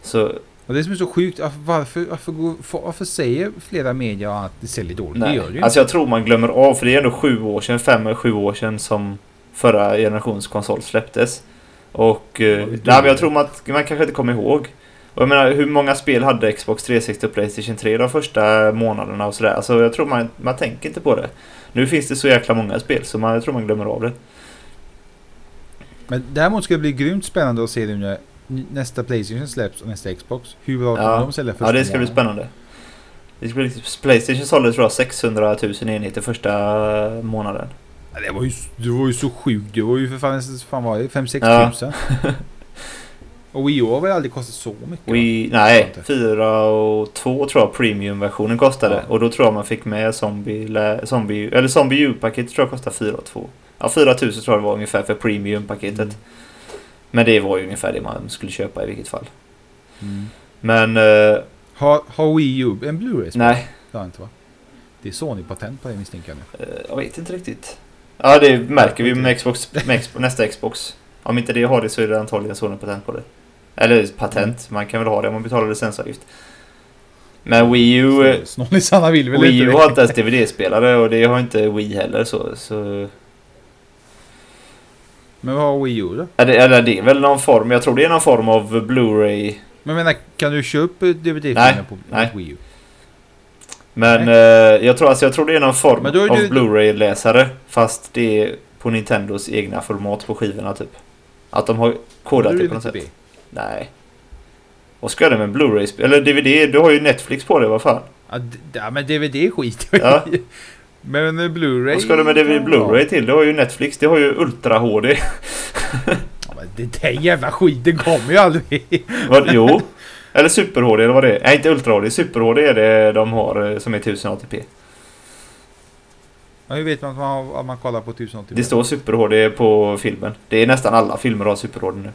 Så Och det som är så sjukt, varför, varför, varför, säger flera medier att det säljer dåligt? Det Nej, gör det ju alltså jag tror man glömmer av för det är ändå sju år sedan, fem eller sju år sedan som förra generations konsol släpptes. Och eh, Ja, nej, men jag tror man, man kanske inte kommer ihåg. Och jag menar hur många spel hade Xbox 360 och Playstation 3 de första månaderna och sådär. Alltså jag tror man, man tänker inte på det. Nu finns det så jäkla många spel så man, jag tror man glömmer av det. Men däremot ska det bli grymt spännande att se nu när nästa Playstation släpps och nästa Xbox. Hur bra kommer Ja. de sälja första Ja det ska bli spännande. Det ska bli, Playstation sålde tror jag 600 000 enheter första månaden. Ja, det, var ju, det var ju så sjukt. Det var ju för fan, fan var det? 5-6 Ja. tusen. och Wii U har väl aldrig kostat så mycket? We, nej, Inte. 4 och 2 tror jag premiumversionen kostade. Ja. Och då tror jag man fick med zombie, zombie eller zombie U-paketet tror jag kostade 4 och 2. Ja, 4 000 tror jag det var ungefär för premiumpaketet. Mm. Men det var ju ungefär det man skulle köpa i vilket fall. Mm. Men eh, Har, har Wii U en Blu-ray? nej, Det har inte va? Det är Sony-patent på det misstänker jag nu. eh, jag vet inte riktigt. Ja, det märker vi med Xbox, med Xbox, nästa Xbox. Om inte det har det så är det antagligen Sony patent på det. Eller patent, man kan väl ha det om man betalar licensavgift. Men Wii U... Snålisarna vill väl Wii U har inte ens DVD-spelare och det har inte Wii heller så... så Men vad har Wii U då? är det, eller det är väl någon form, jag tror det är någon form av Blu-ray. Men jag menar, kan du köpa DVD-filmer på nej. Wii U? Men Nej. eh, jag, tror, alltså, jag tror det är någon form är av Blu-ray-läsare. Fast det är på Nintendos egna format på skivorna typ. Att de har kodat det på något sätt. B. Nej. Vad ska det med Blu-ray? Eller DVD? Du har ju Netflix på det, vad fan? Ja, ja, men DVD är skit jag Ja. Men Blu-ray... Vad ska du med DVD Blu-ray till? Du har ju Netflix, det har ju Ultra HD. Ja, men det där jävla skiten kommer ju aldrig. Vad, jo. Eller Super HD eller vad det är. Nej, inte Ultra HD. Super HD är det de har eh, som är 1080p. Ja, hur vet man att man, att man kollar på 1080p? Det står Super HD på filmen. Det är nästan alla filmer har Super HD nu.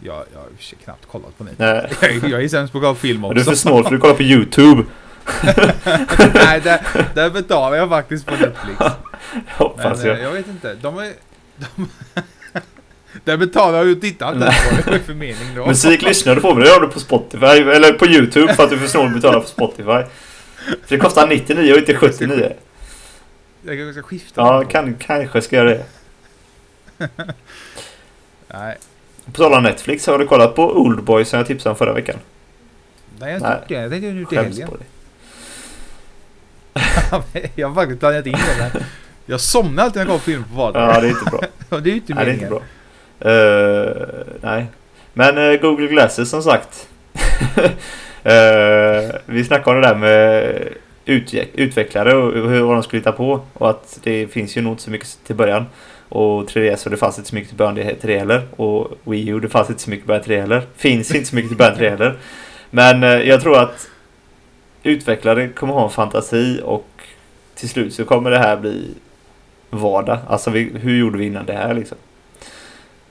Jag, jag har knappt kollat på det. Nej. Jag, jag är sämst på att kolla på film Och du är också. för snål för att kolla på YouTube. Nej, där, där betalar jag faktiskt på Netflix. Hoppas Men jag. eh, jag vet inte. De är... De, där betalar jag ju tittar inte på det. Vad är det för mening då? Musik lyssnar du på men det gör du på Spotify eller på Youtube för att du är för snål att betala på Spotify. För det kostar 99 och inte 79. Jag kanske ska skifta. Ja, kan, kanske ska jag det. Nej, På tal om Netflix, har du kollat på Oldboy som jag tipsade om förra veckan? nej jag Nej. tyckte det. Jag tänkte nu till Skäms helgen. jag har faktiskt planerat in det. Men jag somnar alltid när jag kollar på film på vardagen. Ja, det är inte bra. Det är ju inte Nej, det är inte bra. Eh, nej. Men eh, Google Glasses som sagt. Eh, vi snackade om det där med utveck- utvecklare och hur de skulle hitta på. Och att det finns ju nog inte så mycket till början. Och 3DS och det fanns inte så mycket till början till det heller. Och Wii U det fanns inte så mycket till början till det heller. Finns inte så mycket till början till det heller. Men jag tror att utvecklare kommer ha en fantasi och till slut så kommer det här bli vardag. Alltså vi, hur gjorde vi innan det här liksom?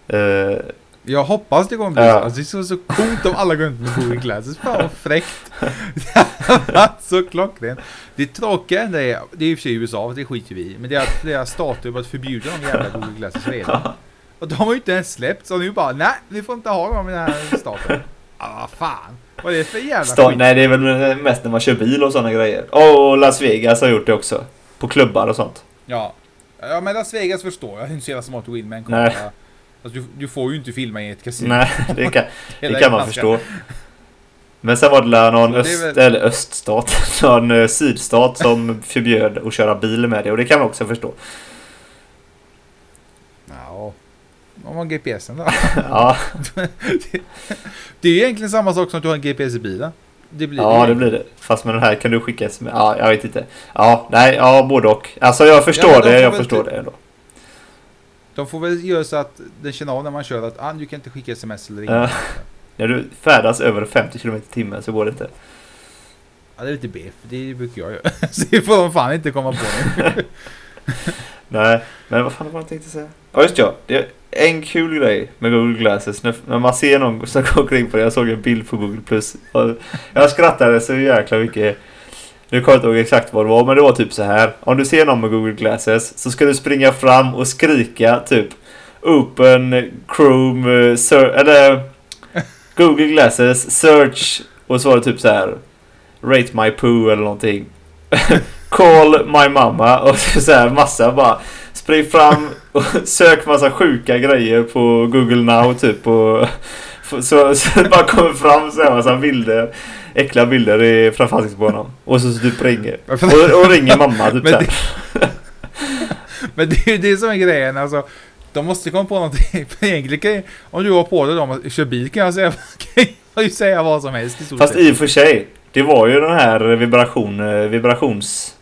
Eh, Jag hoppas det kommer bli Ja. så. Alltså, det är så, så coolt om alla går runt med Google Glasses. Fan vad fräckt. Så klockrent. Det tråkiga är, det är i och för sig USA, det skiter vi i. Men det är att flera stater har förbjuda de jävla Google Glasses redan. Och de har ju inte ens släppt, så nu bara nej, ni får inte ha dem i den här staten. Ah, fan. Vad är det för jävla Sta- skit? nej, det är väl mest när man kör bil och sådana grejer. Och Las Vegas har gjort det också. På klubbar och sånt. Ja. ja, men Las Vegas förstår jag. Det är inte så jävla smart att gå in med en Nej. kamera. Alltså, du, du får ju inte filma i ett kasino. Nej, det kan, det kan man förstå. Men sen var det någon det öst, väl- eller öststat, någon eh, sydstat som förbjöd att köra bil med det. Och det kan man också förstå. Ja. Om man GPSen då. Ja, Det är ju egentligen samma sak som att du har en GPS i bilen. Det blir ja det blir det. Fast med den här kan du skicka sms. Ja, jag vet inte. Ja, nej, ja både och. Alltså jag förstår Ja, det, jag förstår det ändå. De får väl göra så att den känner av när man kör att ah, du kan inte skicka sms eller ringa. Ja. Ja. När du färdas över 50 km i timmen så går det inte. det är lite B, för det brukar jag göra. Så det får de fan inte komma på nu. Nej, men vad fan var det jag tänkte säga? Ja just ja, det en kul grej med Google Glasses när, när man ser någon som går omkring på det. Jag såg en bild på Google Plus. och Jag skrattade så jäkla mycket. Nu kommer jag inte ihåg exakt vad det var men det var typ så här. Om du ser någon med Google Glasses så ska du springa fram och skrika typ Open Chrome eh, ser- eller Google Glasses search och så var det typ så här Rate my poo eller någonting. Call my mamma och så här massa bara Spring fram och sök massa sjuka grejer på Google Now typ och så, så det bara kommer fram så här massa bilder Äckliga bilder i framför ansiktet på honom Och så, så typ ringer och, och ringer mamma typ Men det, men det är ju det som är grejen. Alltså, de måste komma på någonting. Egentligen om du har på dig dem och kör bil kan jag säga, kan jag ju säga vad som helst i stort Fast i och för sig Det var ju den här vibration, vibrations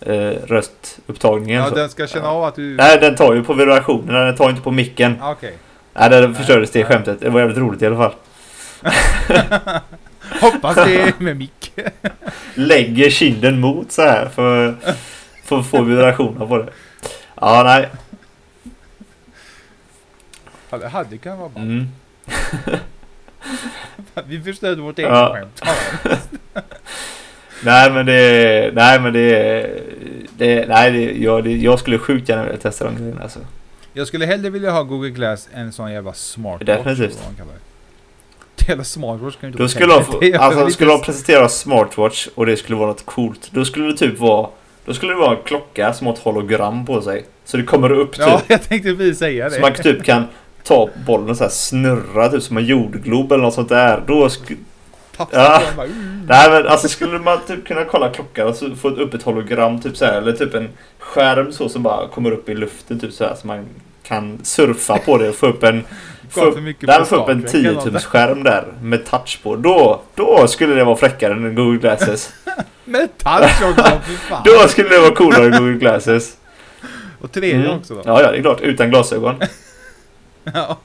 eh, röstupptagningen Ja, så. den ska känna av att du... Nej den tar ju på vibrationen, den tar inte på micken Ah, Okej. Nej det Nej, förstördes det skämtet, det var jävligt roligt i alla fall Hoppas det är med mick. lägger kinden mot så här för, för att få vibrationer på det. Ja, nej. Ja, det hade kunnat vara bra. Mm. Vi förstörde vårt eget Ja. skämt. Nej men det, nej men det, det nej det, jag, det, jag skulle sjukt gärna vilja testa de grejerna alltså. Jag skulle hellre vilja ha Google Glass än en sån jävla smartwatch. Definitivt. jävla smartwatch kan ju inte Då skulle de, få, alltså skulle de presentera smartwatch och det skulle vara något coolt. Då skulle det typ vara, då skulle det vara en klocka som har ett hologram på sig. Så det kommer upp typ. Ja, jag tänkte precis säga det. Så man typ kan ta bollen och så här snurra typ som en jordglob eller något sånt där. Då Tapsa Ja. mm. Nej men alltså skulle man typ kunna kolla klockan och så få upp ett hologram typ så här eller typ en skärm så som bara kommer upp i luften typ så här så man kan surfa på det och få upp en få upp, där få upp en Star Trek eller något. 10 skärm där med touch på. Då, då skulle det vara fräckare än Google Glasses. Med touch också. Då skulle det vara coolare än Google Glasses. Och 3D Mm. också då. Ja, ja, det är klart. Utan glasögon. Ja.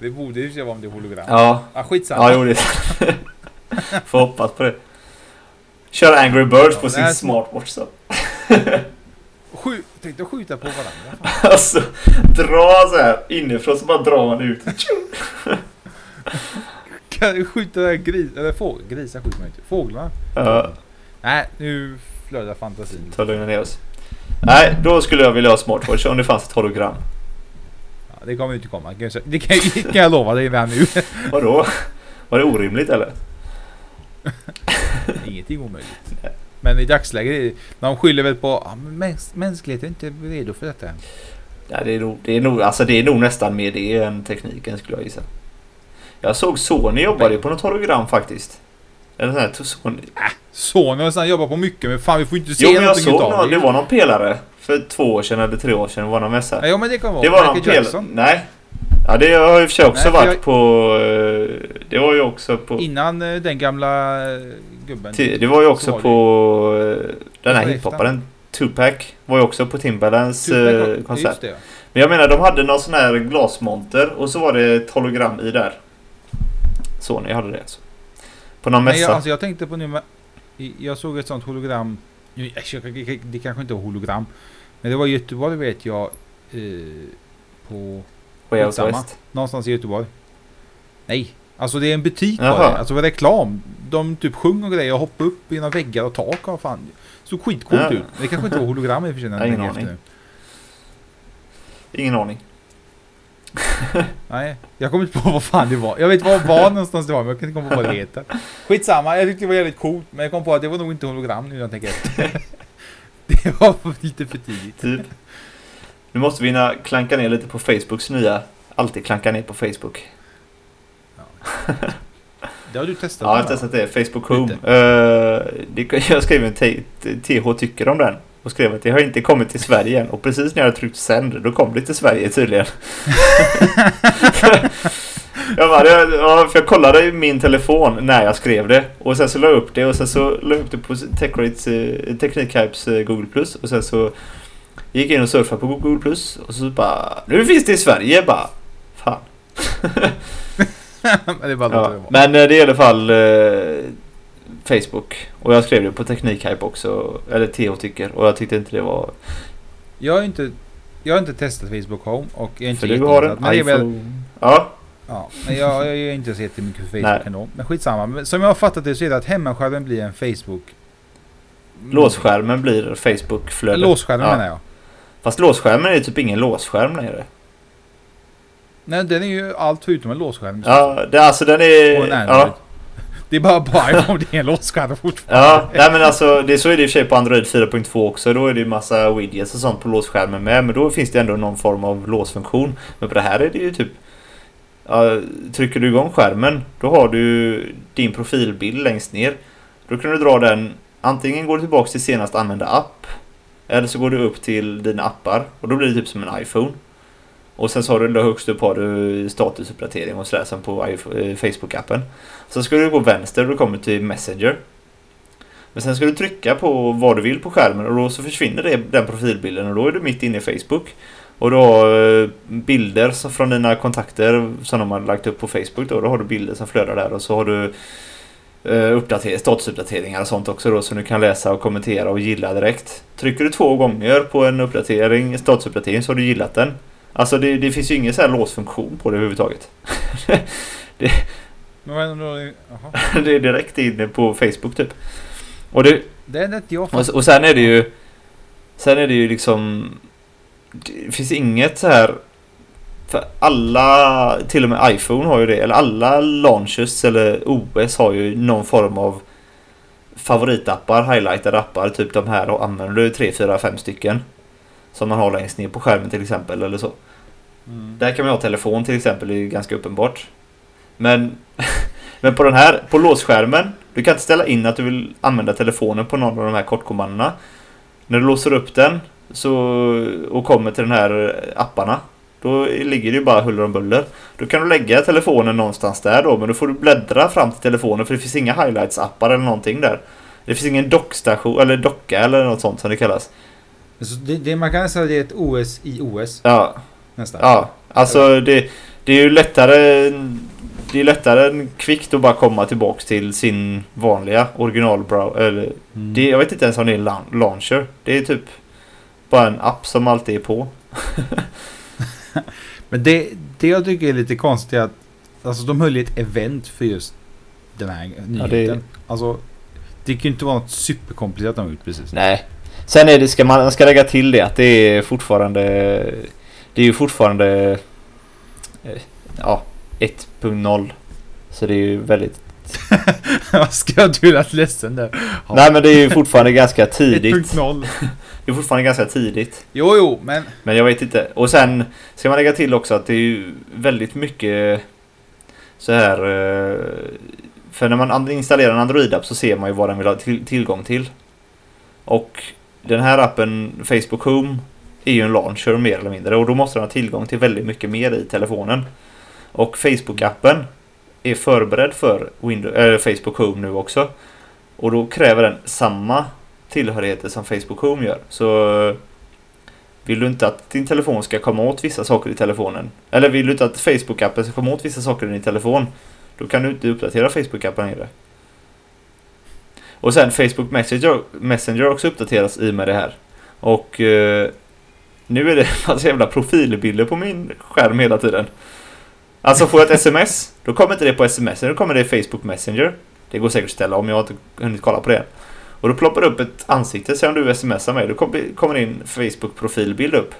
Det borde ju vara om det är hologram. Ja, Ah, skitsamma. ja jo det Får hoppas på det. Kör Angry Birds Ja, på sin smartwatch så. Skjut, tänkte skjuta på varandra. Fan. Alltså, dra så här inifrån så bara drar man ut. kan skjuta gris, eller fåglar. Grisar skjuter man inte. Fåglarna. Ja, Nej, nu flödar fantasin. ta lugna ner oss. Nej, då skulle jag vilja ha smartwatch om det fanns ett hologram. Det kommer ju inte komma. Det kan, det kan jag lova dig redan nu. Vadå? Var det orimligt eller? Ingenting omöjligt. Men i dagsläget, det- de skyller väl på ja, mäns mänskligheten är inte redo för detta. Ja, det är nog, det är nog, alltså det är nog nästan mer det än tekniken skulle jag gissa. Jag såg Sony jobbade på något hologram faktiskt. Eller sån här Sony. Sony har jobbat på mycket men fan vi får inte se Jo men jag såg någon, det var någon pelare. För två år sedan eller tre år sedan var någon mässa. Ja men det kan vara. Det var Michael. Jackson. Nej. Ja det har ju i och för sig också Nej, varit jag- på... eh, Det var ju också på... Innan eh, den gamla eh, gubben. Det var ju Så också var det. på... eh, Den här var hiphopparen Tupac var ju också på Timbalands Tupac konsert. det. ja. Men jag menar de hade någon sån här glasmonter och så var det ett hologram i där. Sony hade det alltså. På någon Nej, mässa. jag, alltså jag tänkte på nu med, Jag såg ett sånt hologram. jag- jag- Det kanske inte var hologram. Men det var i Göteborg vet jag. Eh, på skitsamma. Någonstans i Göteborg. Nej. Alltså det är en butik Jaha. var det. Alltså reklam. De typ sjunger och grejer och hoppar upp genom väggar och tak och fan. Såg skitcoolt Ja. ut. Det kanske inte var hologram i och för sig. Ingen aning. efter. Ingen aning. Nej, jag kommer inte på vad fan det var. Jag vet var, var någonstans det var men jag kan inte komma på vad det heter. Skitsamma, jag tyckte det var jävligt coolt. Men jag kom på att det var nog inte hologram nu när jag tänker efter. Det var lite för tidigt. Typ. Nu måste vi hinna klanka ner lite på Facebooks nya. Alltid klanka ner på Facebook. Det har du testat? Ja, jag har testat det. Facebook Home. Det, jag skrev en TH tycker om den. Och skrev att det har inte kommit till Sverige än. Och precis när jag tryckt sänd, då kom det till Sverige tydligen. jag bara, ja, för jag kollade i min telefon när jag skrev det. Och sen så la jag upp det och sen så la jag upp det på TechRates, eh, Teknikhypes eh, Google Plus. Och sen så gick jag in och surfade på Google Plus. Och så bara, nu finns det i Sverige. Bara, fan. Men det är bara Ja, det men eh, det är i alla fall eh, Facebook. Och jag skrev det på Teknikhype också. Eller TH tycker. Och jag tyckte inte det var... Jag har inte... Jag har inte testat Facebook Home och jag är inte För du har en är väl, iPhone. Ja. Ja, men jag, jag är inte så jättemycket för Facebook Nej. ändå. Men skitsamma. Men som jag har fattat det så är det att hemmaskärmen blir en Facebook... Låsskärmen blir Facebook-flöde. Låsskärmen Ja. menar jag. Fast låsskärmen är typ ingen låsskärm längre. Nej, den är ju allt förutom en låsskärm. Ja, det, alltså den På är... en Android. Ja, Det är bara på iPhone det är en låsskärm fortfarande. ja, nej men alltså det, så är det i och för sig på Android 4.2 också. Då är det ju massa widgets och sånt på låsskärmen med. Men då finns det ändå någon form av låsfunktion. Men på det här är det ju typ... Trycker du igång skärmen, då har du din profilbild längst ner. Då kan du dra den... Antingen går du tillbaka till senast använda app. Eller så går du upp till dina appar. Och då blir det typ som en iPhone. Och sen så har du då högst upp har du statusuppdatering och sådär som på eh, Facebook-appen. Sen ska du gå vänster och du kommer till Messenger. Men sen ska du trycka på vad du vill på skärmen och då så försvinner det, den profilbilden och då är du mitt inne i Facebook. Och har eh, bilder från dina kontakter som de har lagt upp på Facebook då. Då har du bilder som flödar där och så har du eh, uppdater- statusuppdateringar och sånt också då som du kan läsa och kommentera och gilla direkt. Trycker du två gånger på en uppdatering, statusuppdatering så har du gillat den. Alltså det, det finns ju ingen så här låsfunktion på det överhuvudtaget. Det då? Det är direkt inne på Facebook typ. Och, det, Det är inte jag och, och sen är det ju Sen är det ju liksom Det finns inget så här För alla Till och med iPhone har ju det Eller alla launchers eller OS har ju någon form av Favoritappar, highlightade appar Typ de här och använder du 3, 4, 5 stycken Som man har längst ner på skärmen till exempel eller så Mm. där kan man ha telefon till exempel, det är ju ganska uppenbart. Men, men på den här, på låsskärmen, du kan inte ställa in att du vill använda telefonen på någon av de här kortkommandona. När du låser upp den så, och kommer till den här apparna, då ligger det ju bara huller om buller. Då kan du lägga telefonen någonstans där då, men då får du bläddra fram till telefonen för det finns inga highlights-appar eller någonting där. Det finns ingen dockstation, eller docka eller något sånt som det kallas. Det, det man kan säga det är ett OS i OS Ja, nästan. Ja, alltså det, det är ju lättare Det är lättare än kvickt att bara komma tillbaks till sin vanliga original eller Mm. det, Jag vet inte ens om det är en launcher Det är typ Bara en app som alltid är på Men det, det jag tycker är lite konstigt är att Alltså de höll ett event för just den här nyheten. det- Alltså, det kan ju inte vara något superkomplicerat de gjort precis. Nej. Sen är det, ska man ska lägga till det att det är fortfarande... Det är ju fortfarande... eh, Ja, 1.0. Så det är ju väldigt... Vad ska du lät ledsen där? Ja. Nej men det är ju fortfarande ganska tidigt. 1.0. Det är fortfarande ganska tidigt. Jo, jo, men Men jag vet inte. Och sen ska man lägga till också att det är ju väldigt mycket så här... eh, För när man installerar en Android-app så ser man ju vad den vill ha till, tillgång till. Och den här appen, Facebook Home, är ju en launcher mer eller mindre. Och då måste den ha tillgång till väldigt mycket mer i telefonen. Och Facebook-appen är förberedd för Windows, äh, Facebook Home nu också. Och då kräver den samma tillhörigheter som Facebook Home gör. Så vill du inte att din telefon ska komma åt vissa saker i telefonen? Eller vill du inte att Facebook-appen ska komma åt vissa saker i din telefon? Då kan du inte uppdatera Facebook-appen längre. Och sen Facebook Messenger, Messenger också uppdateras i och med det här. Och eh, nu är det en massa jävla profilbilder på min skärm hela tiden. Alltså får jag ett sms, då kommer inte det på sms, då kommer det i Facebook Messenger. Det går säkert att ställa om jag har inte hunnit kolla på det. Och då ploppar det upp ett ansikte, så om du smsar mig, då kom- kommer din Facebook profilbild upp.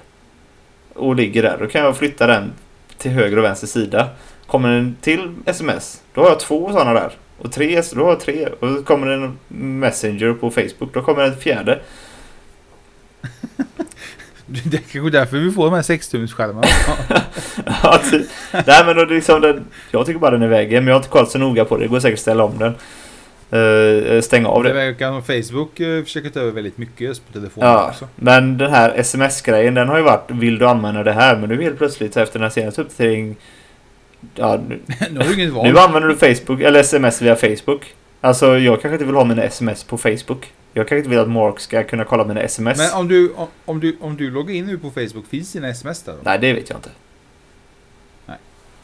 Och ligger där. Då kan jag flytta den till höger och vänster sida. Kommer den till sms, då har jag två sådana där. Och tre, då har jag tre. Och så kommer det en Messenger på Facebook, då kommer en fjärde. det är kanske därför vi får de här 6-tumsskärmarna. Ja, ty- Nej men då liksom den, jag tycker bara den är vägen, men jag har inte kollat så noga på det. Det går säkert att ställa om den. Eh, stänga av det det. verkar som Facebook eh, försöker ta över väldigt mycket just på telefonen Ja, också. men den här sms-grejen den har ju varit Vill du använda det här? Men nu helt plötsligt efter den här senaste uppdateringen Ja, nu, nu använder du Facebook eller sms via Facebook. Alltså jag kanske inte vill ha mina sms på Facebook. Jag kanske inte vill att Mark ska kunna kolla mina sms. Men om du, om, om, du, om du loggar in nu på Facebook, finns dina sms där då? Nej, det vet jag inte.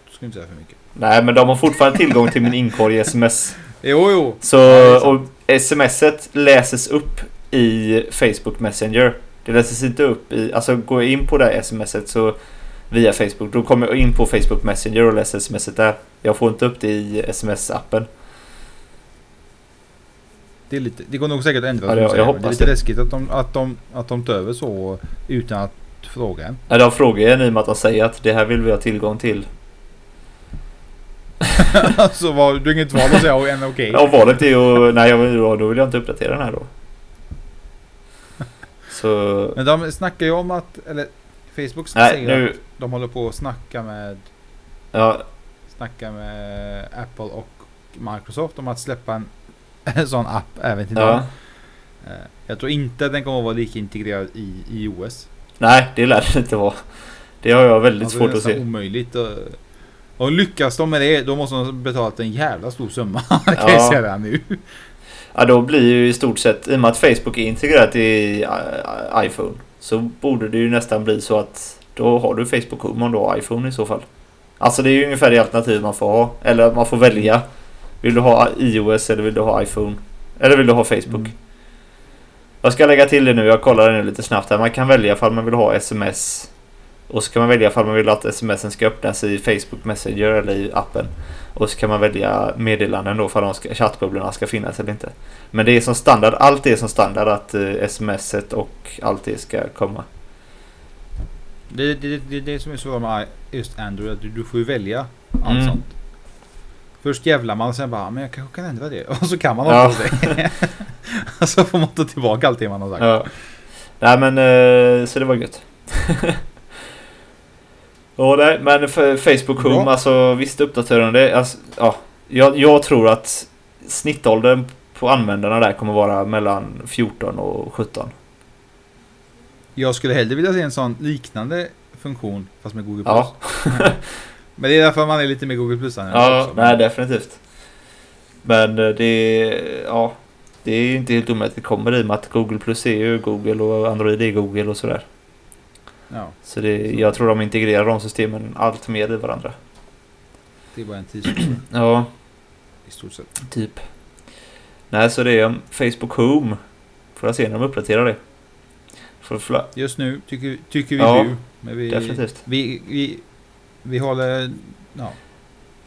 Du ska inte säga för mycket. Nej, men de har fortfarande tillgång till min inkorg i sms. Jo, jo. Så, Ja, och smset läses upp i Facebook Messenger. Det läses inte upp i, alltså jag in på det här smset så via Facebook, då kommer jag in på Facebook Messenger och läser smset där. Jag får inte upp det i sms-appen. Det, är lite, det går nog säkert att ändra. Ja, jag- jag Det är lite det. läskigt att de, att, de, att de tar över så utan att fråga en. Ja, de frågar en i och med att de säger att det här vill vi ha tillgång till. alltså vad, du har inget val att säga en okej. Ja, valet är ju, nej jag vill, då vill jag inte uppdatera den här då. Så, Men de snackar ju om att, eller Facebook nej säger nu, att de håller på att snacka med, ja, snacka med Apple och Microsoft om att släppa en, en sån app även till dem. ja. Eh, Jag tror inte att den kommer att vara lika integrerad i iOS. Nej, det lär det inte vara. Det har jag väldigt Alltså, svårt det är att nästan se. omöjligt. Och, och lyckas de med det, då måste de betala en jävla stor summa. det kan Ja. jag säga nu. Ja, då blir ju i stort sett, i och med att Facebook är integrerat i iPhone, så borde det ju nästan bli så att då har du Facebook Home om du har iPhone i så fall. Alltså det är ju ungefär det alternativ man får ha. Eller man får välja. Vill du ha iOS eller vill du ha iPhone? Eller vill du ha Facebook? Mm. Jag ska lägga till det nu, jag kollar det nu lite snabbt här. Man kan välja ifall man vill ha sms. Och så kan man välja ifall man vill att smsen ska öppnas i Facebook Messenger eller i appen. Och så kan man välja meddelanden då för de ska, chattbubblorna ska finnas eller inte. Men det är som standard, allt är som standard att eh, smset och allt det ska komma. Det är det, det, det som är så med just Android. Att du, du får ju välja allt Mm. sånt. Först jävlar man sen bara, men jag kanske kan ändra det. Och så kan man Ja. det. Och så får man ta tillbaka allt det man har sagt. Ja. Nej men eh, så det var gött. Ja nej men Facebook Home Bra. alltså visst uppdaterar det. Alltså, ja, jag, jag tror att snittåldern på användarna där kommer vara mellan 14 och 17. Jag skulle hellre vilja se en sån liknande funktion fast med Google+. Ja. Men det är därför man är lite mer Google Plus Ja, också. nej definitivt. Men eh, det, ja, det är inte helt omöjligt att det kommer i och med att Google Plus är ju Google och Android är Google och sådär. Ja, Så det, jag tror de integrerar de systemen allt mer i varandra. det är bara en tidsfråga Ja, i stort sett. typ. Nej, så det är Facebook Home. Får jag se när de uppdaterar det. Fla- Just nu tycker, tycker vi Ja, du. Men vi, definitivt. Vi, vi, vi håller... Ja.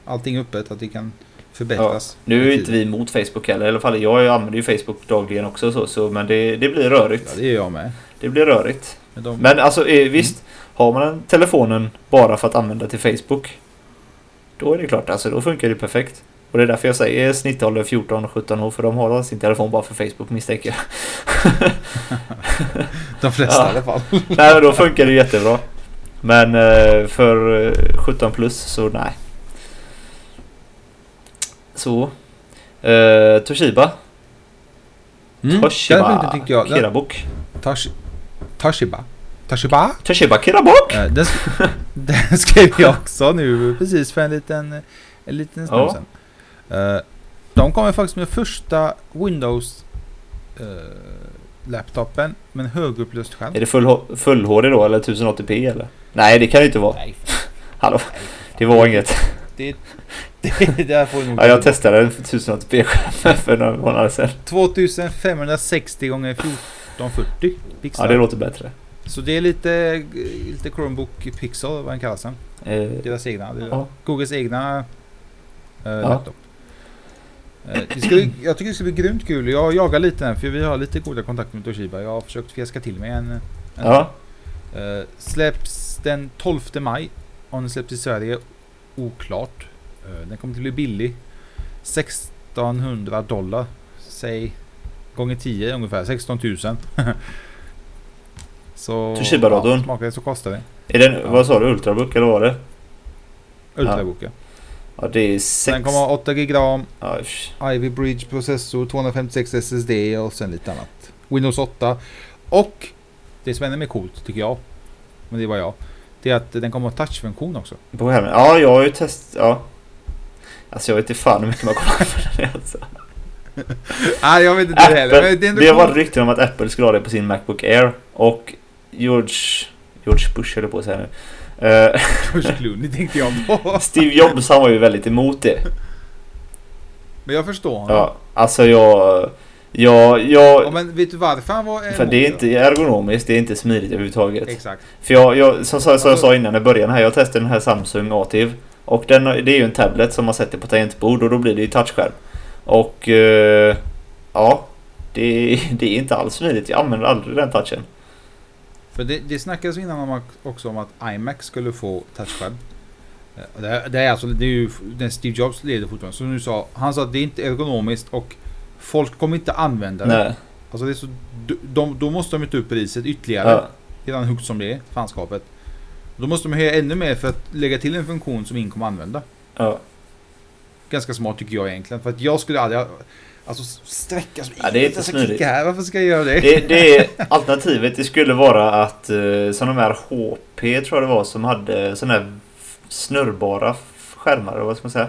allting öppet, att det kan förbättras. Nu är inte vi emot Facebook heller. I alla fall jag använder ju Facebook dagligen också så, så men det, det blir rörigt. Ja, det gör jag med. Det blir rörigt. Men de, Men alltså eh, visst, har man en telefonen bara för att använda till Facebook. Då är det klart, alltså då funkar det perfekt. Och det är därför jag säger snittålder 14-17 år för de har sin telefon bara för Facebook misstänker jag. de flesta Ja. i alla fall. Nej men då funkar det jättebra. Men eh, för eh, 17 plus så nej. Så. Eh, Toshiba. Mm. Toshiba. Den. Den, Kirabok. Tosh, Toshiba. Toshiba? Toshiba Kirabok. Eh, den, sk- den skrev jag också nu precis för en liten, en liten stund Ja. sedan. Eh, de kommer faktiskt med första Windows eh, laptopen med en högupplöst skärm. Är det full, full HD då eller 1080p eller? Nej det kan det inte vara. Nej, Hallå, det var inget. det, det, får nog Ja, jag testade en 1080p skärm för några månader sedan. 2560 gånger 1440 pixlar. Ja det låter bättre. Så det är lite, lite Chromebook Pixel, vad den kallas den. Eh, Deras egna. Ja. Googles egna eh, laptop. Eh, det skulle, jag tycker det ska bli grymt kul. Jag jagar lite den för vi har lite goda kontakter med Toshiba. Jag har försökt fjäska till mig en. en ja. Eh, släpps den 12 maj. Om den släpps i Sverige, oklart. Eh, den kommer att bli billig. 1600 dollar. Säg gånger 10 ungefär. 16 000. så Toshiba-datorn. Ja, smakar det så kostar det. Är den, Ja. vad sa du, Ultrabook eller vad var det? Ultrabook ja. Ja det är 6... Den kommer ha 8 GB RAM. Ja, usch. Ivy Bridge processor, 256 SSD och sen lite annat. Windows 8. Och det som är ännu mer coolt tycker jag. Men det var jag. Det är att den kommer ha touchfunktion också. På skärmen. Ja jag har ju testat, ja. Alltså jag vet inte fan hur mycket man kollar på den alltså. Nej jag vet inte det heller. Apple, Men det är ändå det var rykten om att Apple skulle ha det på sin Macbook Air. Och George... George Bush höll på att säga nu. Eh, George Clooney tänkte jag på. Steve Jobs han var ju väldigt emot det. Men jag förstår honom. Ja, alltså jag... Jag... Ja, jag men vet du varför han var för det är inte ergonomiskt, det är inte smidigt överhuvudtaget. Exakt. För jag, jag som, som, som jag Alltså- sa innan i början här, jag testade den här Samsung ATIV. Och den, det är ju en tablet som man sätter på tangentbord och då blir det ju touchskärm. Och... Eh, ja. Det, det är inte alls smidigt, jag använder aldrig den touchen. För det, det snackades innan om, också om att iMac skulle få touchskärm. Eh, Det, är- det är alltså, det är ju den Steve Jobs leder fortfarande. Så nu sa, han sa att det är inte ergonomiskt och folk kommer inte använda det. Nej. Alltså det är så, de, då måste de inte upp priset ytterligare. Ja. Redan högt som det är, fanskapet. Då måste de höja ännu mer för att lägga till en funktion som ingen kommer använda. Ja. Ganska smart tycker jag egentligen. För att jag skulle aldrig... Alltså sträcka som Ja, det är inte smidigt. klicka här. Varför ska jag göra det? Det, det är, alternativet det skulle vara att eh, som de här HP tror jag det var som hade sådana här snurrbara skärmar, vad ska man säga?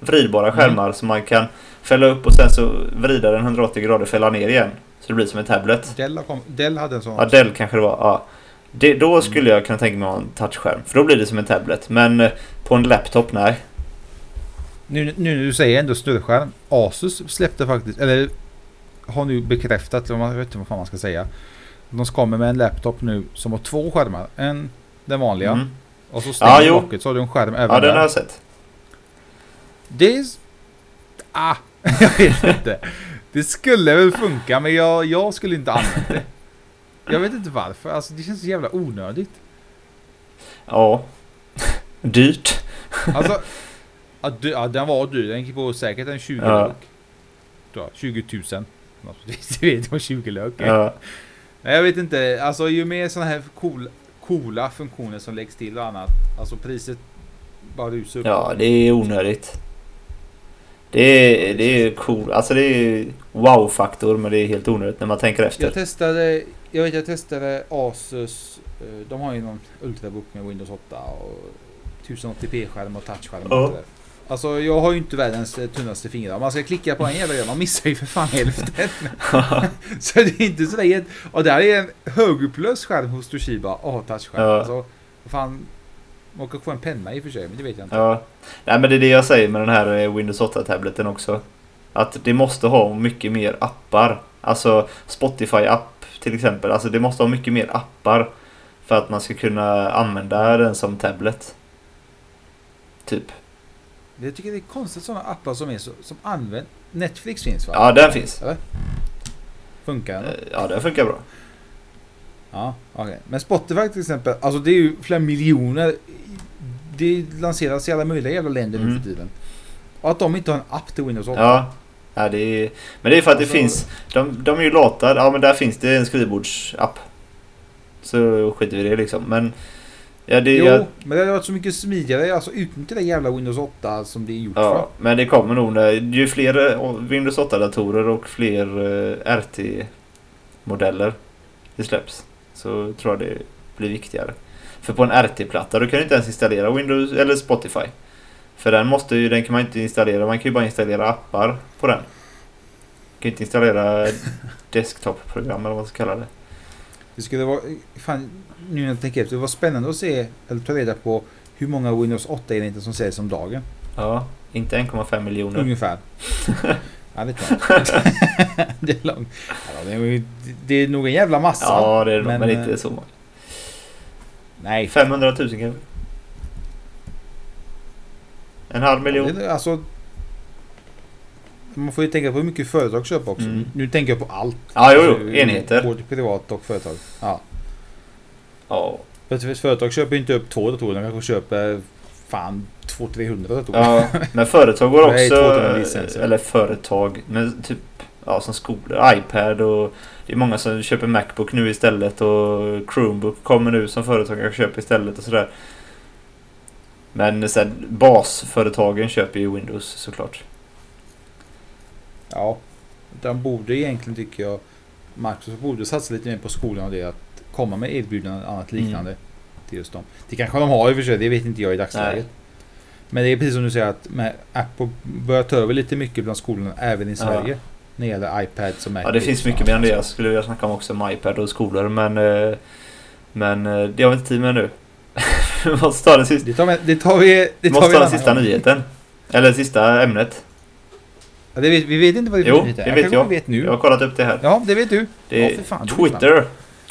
Vridbara Mm. skärmar som man kan fälla upp och sen så vrida den 180 grader och fälla ner igen. Så det blir som en tablet. Dell, kom, Dell hade en sån. Ja, Dell kanske det var. Ja. Det, då skulle jag kunna tänka mig att ha en touchskärm. För då blir det som en tablet. Men eh, på en laptop, nej. Nu, nu när du säger ändå snurrskärm. Asus släppte faktiskt, eller har nu bekräftat, jag vet inte vad fan man ska säga. De kommer med en laptop nu som har två skärmar. En den vanliga Mm. och så stänger Ja, locket så har du en skärm även Ja, den där. har jag sett. Det är... Ah, jag vet inte. Det skulle väl funka men jag, jag skulle inte använda det. Jag vet inte varför. Alltså det känns så jävla onödigt. Ja. Dyrt. Alltså, ja, du, ja, den var dyr. Den gick på säkert en 20 Ja. lök. Tror jag. 20 000. Något sånt. Du vet vad 20 lök. Ja. Nej, jag vet inte. Alltså ju mer sådana här cool, coola funktioner som läggs till och annat. Alltså priset bara rusar upp. Ja, det är onödigt. Det är, det är cool. Alltså det är wow-faktor men det är helt onödigt när man tänker efter. Jag testade, jag vet jag testade Asus. eh, De har ju någon Ultrabook med Windows 8 och 1080p-skärm och touchskärm. Och det. Alltså jag har ju inte världens eh, tunnaste fingrar. Om man ska klicka på en jävla grej, man missar ju för fan hälften. så det är inte sådär jätte... Och där är en högupplöst skärm hos Toshiba och har touchskärm. Ja. Alltså, fan. Man kan få en penna i och för sig, men det vet jag inte. Ja. Nej men det är det jag säger med den här eh, Windows 8-tableten också. Att det måste ha mycket mer appar. Alltså Spotify-app till exempel. Alltså det måste ha mycket mer appar. För att man ska kunna använda den som tablet. Typ. Jag tycker det är konstigt sådana appar som är så, som använder... Netflix finns va? Ja, den finns. Funkar den? Eh, Ja, den funkar bra. Ja, okej. Men Spotify till exempel, alltså det är ju flera miljoner. Det lanseras i alla möjliga jävla länder nu Mm. för tiden. Och att de inte har en app till Windows 8. Ja. ja det är, men det är för att Alltså- det finns... De, de är ju lata. Ja, men där finns det en skrivbordsapp. Så skiter vi i det liksom. Men... Ja, det, Jo, jag, men det hade varit så mycket smidigare. Alltså utnyttja det jävla Windows 8 som det är gjort ja, för. men det kommer nog när... Ju fler eh, Windows 8-datorer och fler eh, RT-modeller det släpps. Så tror jag det blir viktigare. För på en RT-platta då kan du inte ens installera Windows eller Spotify. För den måste ju, den kan man inte installera. Man kan ju bara installera appar på den. Man kan inte installera desktop-program eller vad man ska kalla det. Det skulle vara... Fan, nu när jag tänker efter. Det var spännande att se, eller ta reda på hur många Windows 8-enheter som säljs om dagen. Ja, inte 1,5 miljoner. Ungefär. ja, det är klart. det är långt. Ja, det, är, det är nog en jävla massa. Ja, det är men, men Men, inte eh, så många. Nej. 500 000 kanske. En halv miljon. Det är- Alltså, man får ju tänka på hur mycket företag köper också. Mm. Nu tänker jag på allt. Ja, jo, Alltså, jo. Enheter. Både privat och företag. Ja. Ja. För företag köper inte upp två datorer. De kanske köper fan 200-300 datorer. Ja, men företag går också... 200 licenser. Eller företag, men typ ja, som skolor, iPad och det är många som köper Macbook nu istället och Chromebook kommer nu som företag kan köpa istället och sådär. Men sen basföretagen köper ju Windows såklart. Ja. De borde egentligen tycker jag Microsoft borde satsa lite mer på skolan och det att komma med erbjudanden och annat Mm. liknande. Till just dem. Det kanske de har i och för sig, det vet inte jag i dagsläget. Nej. Men det är precis som du säger att Apple börjar ta över lite mycket bland skolorna även i Sverige. När det gäller iPads och Ja, det finns mycket mer än det. Jag skulle vilja snacka om också med iPad och skolor men eh, Men eh, det har vi inte tid med nu. Vi måste ta den sista, Det tar vi, det tar vi, det tar måste vi ta en den sista gång. nyheten. Eller sista ämnet. Ja, det vet, vi vet inte vad det är Jo, för nyhet. det Jag vet kanske jag. vet nu. Jag har kollat upp det här. Ja, det vet du. Det Ja, är för fan, Twitter.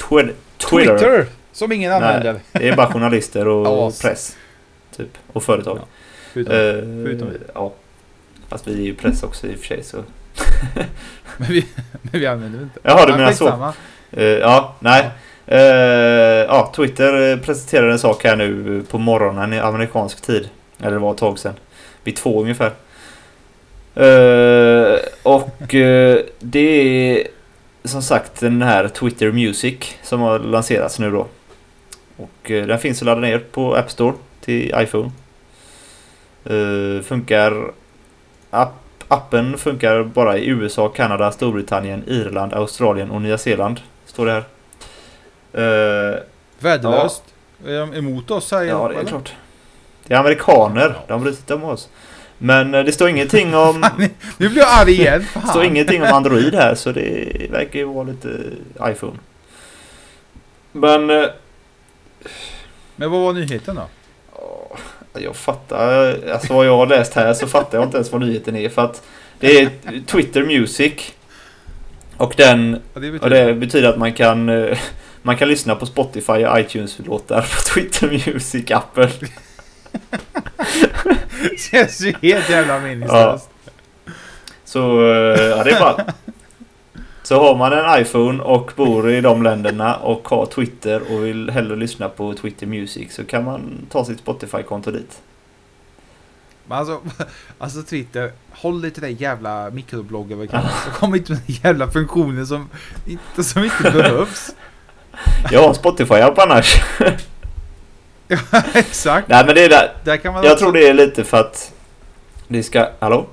Twitter. Twitter. Twitter! Som ingen använder. Det är bara journalister och press. Typ. Och företag. Ja, Förutom, förutom vi. Ja. Fast vi är ju press också i och för sig så. men, vi, men vi använder det inte. Jaha, du menar så. skitsamma. Eh, ja, nej. Eh, ja, Twitter presenterade en sak här nu på morgonen i amerikansk tid. Eller det var ett tag sedan. Vid två ungefär. Eh, och det är som sagt den här Twitter Music som har lanserats nu då. Och eh, den finns att ladda ner på App Store till iPhone. Eh, funkar... App, appen funkar bara i USA, Kanada, Storbritannien, Irland, Australien och Nya Zeeland. Står det här. Eh, Värdelöst. Är de emot oss här ja, det är eller? klart. Det är amerikaner. De bryr sig inte om oss. Men eh, det står ingenting om... Nu blir jag arg igen. Det står ingenting om Android här så det verkar ju vara lite iPhone. Men... eh, Men vad var nyheten då? Ja, Jag fattar, alltså vad jag har läst här så fattar jag inte ens vad nyheten är för att det är Twitter Music och den, Ja, det vet och det betyder att man kan eh, man kan lyssna på Spotify och iTunes-låtar på Twitter Music-appen. Känns ju helt jävla meningslöst. Så eh, ja, det är bara Så har man en iPhone och bor i de länderna och har Twitter och vill hellre lyssna på Twitter Music så kan man ta sitt Spotify-konto dit. Men alltså, alltså Twitter, håll dig till den jävla kan. Så kommer inte med jävla funktionen som inte, som inte behövs. Jag har en Spotify-app annars. Exakt. Nej men det är där. Där kan man Jag också- tror det är lite för att det ska... Hallå?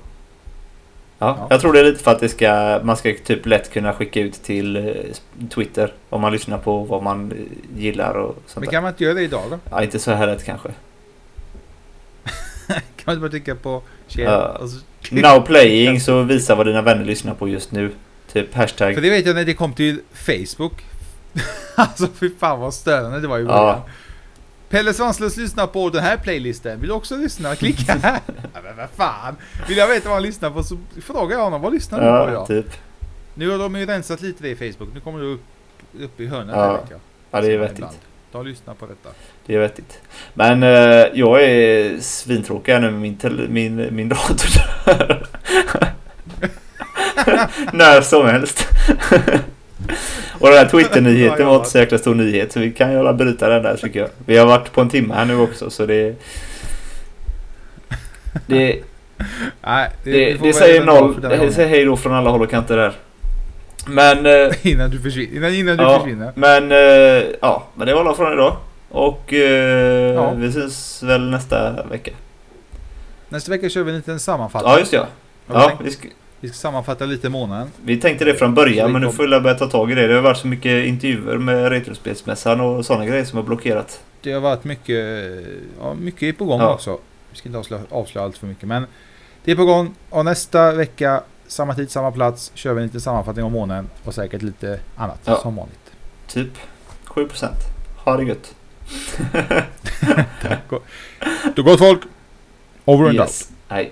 Ja, Ja. jag tror det är lite för att det ska, man ska typ lätt kunna skicka ut till eh, Twitter om man lyssnar på vad man eh, gillar och sånt Men där. kan man inte göra det idag då? Ja, inte så här lätt kanske. Kan man inte bara trycka på share? Så- Now playing så visa vad dina vänner lyssnar på just nu. Typ hashtag. För det vet jag när det kom till Facebook. alltså fy fan vad störande det var i början. Ja. Pelle Svanslös lyssnar på den här playlisten. Vill du också lyssna? Klicka här. ja, men vad fan. Vill jag veta vad han lyssnar på så frågar jag honom. Vad lyssnar du på Ja, idag? typ. Nu har de ju rensat lite det i Facebook. Nu kommer det upp, upp i hörnet Ja. där vet jag. Ja, det är vettigt. ibland. De lyssnar på detta. Det är vettigt. Men eh, jag är svintråkig nu med min, tele- min, min dator. När som helst. Och den här Twitter-nyheten var inte så jäkla stor nyhet så vi kan ju alla bryta den där tycker jag. Vi har varit på en timme här nu också så det... Det, Nej, det, det väl säger noll. Det säger hej då från alla håll och kanter där. Men... Eh, Innan du försvinner. Innan, innan du Ja. försvinner. Men eh, ja, men det var alla från idag. Och eh, Ja. vi syns väl nästa vecka. Nästa vecka kör vi en liten sammanfattning. Ja, just det, ja. Ja vi, Vi ska sammanfatta lite månaden. vi tänkte det från början men nu får vi börja ta tag i det. Det har varit så mycket intervjuer med Retrospelsmässan och sådana grejer som har blockerat. Det har varit mycket, ja, mycket på gång Ja. också. Vi ska inte avslöja, avslöja allt för mycket. Men det är på gång. Och nästa vecka, samma tid, samma plats, kör vi en liten sammanfattning om månaden. Och säkert lite annat Ja. som vanligt. Typ 7%. Ha det gött. Då gott folk! Over and out. yes. Hej.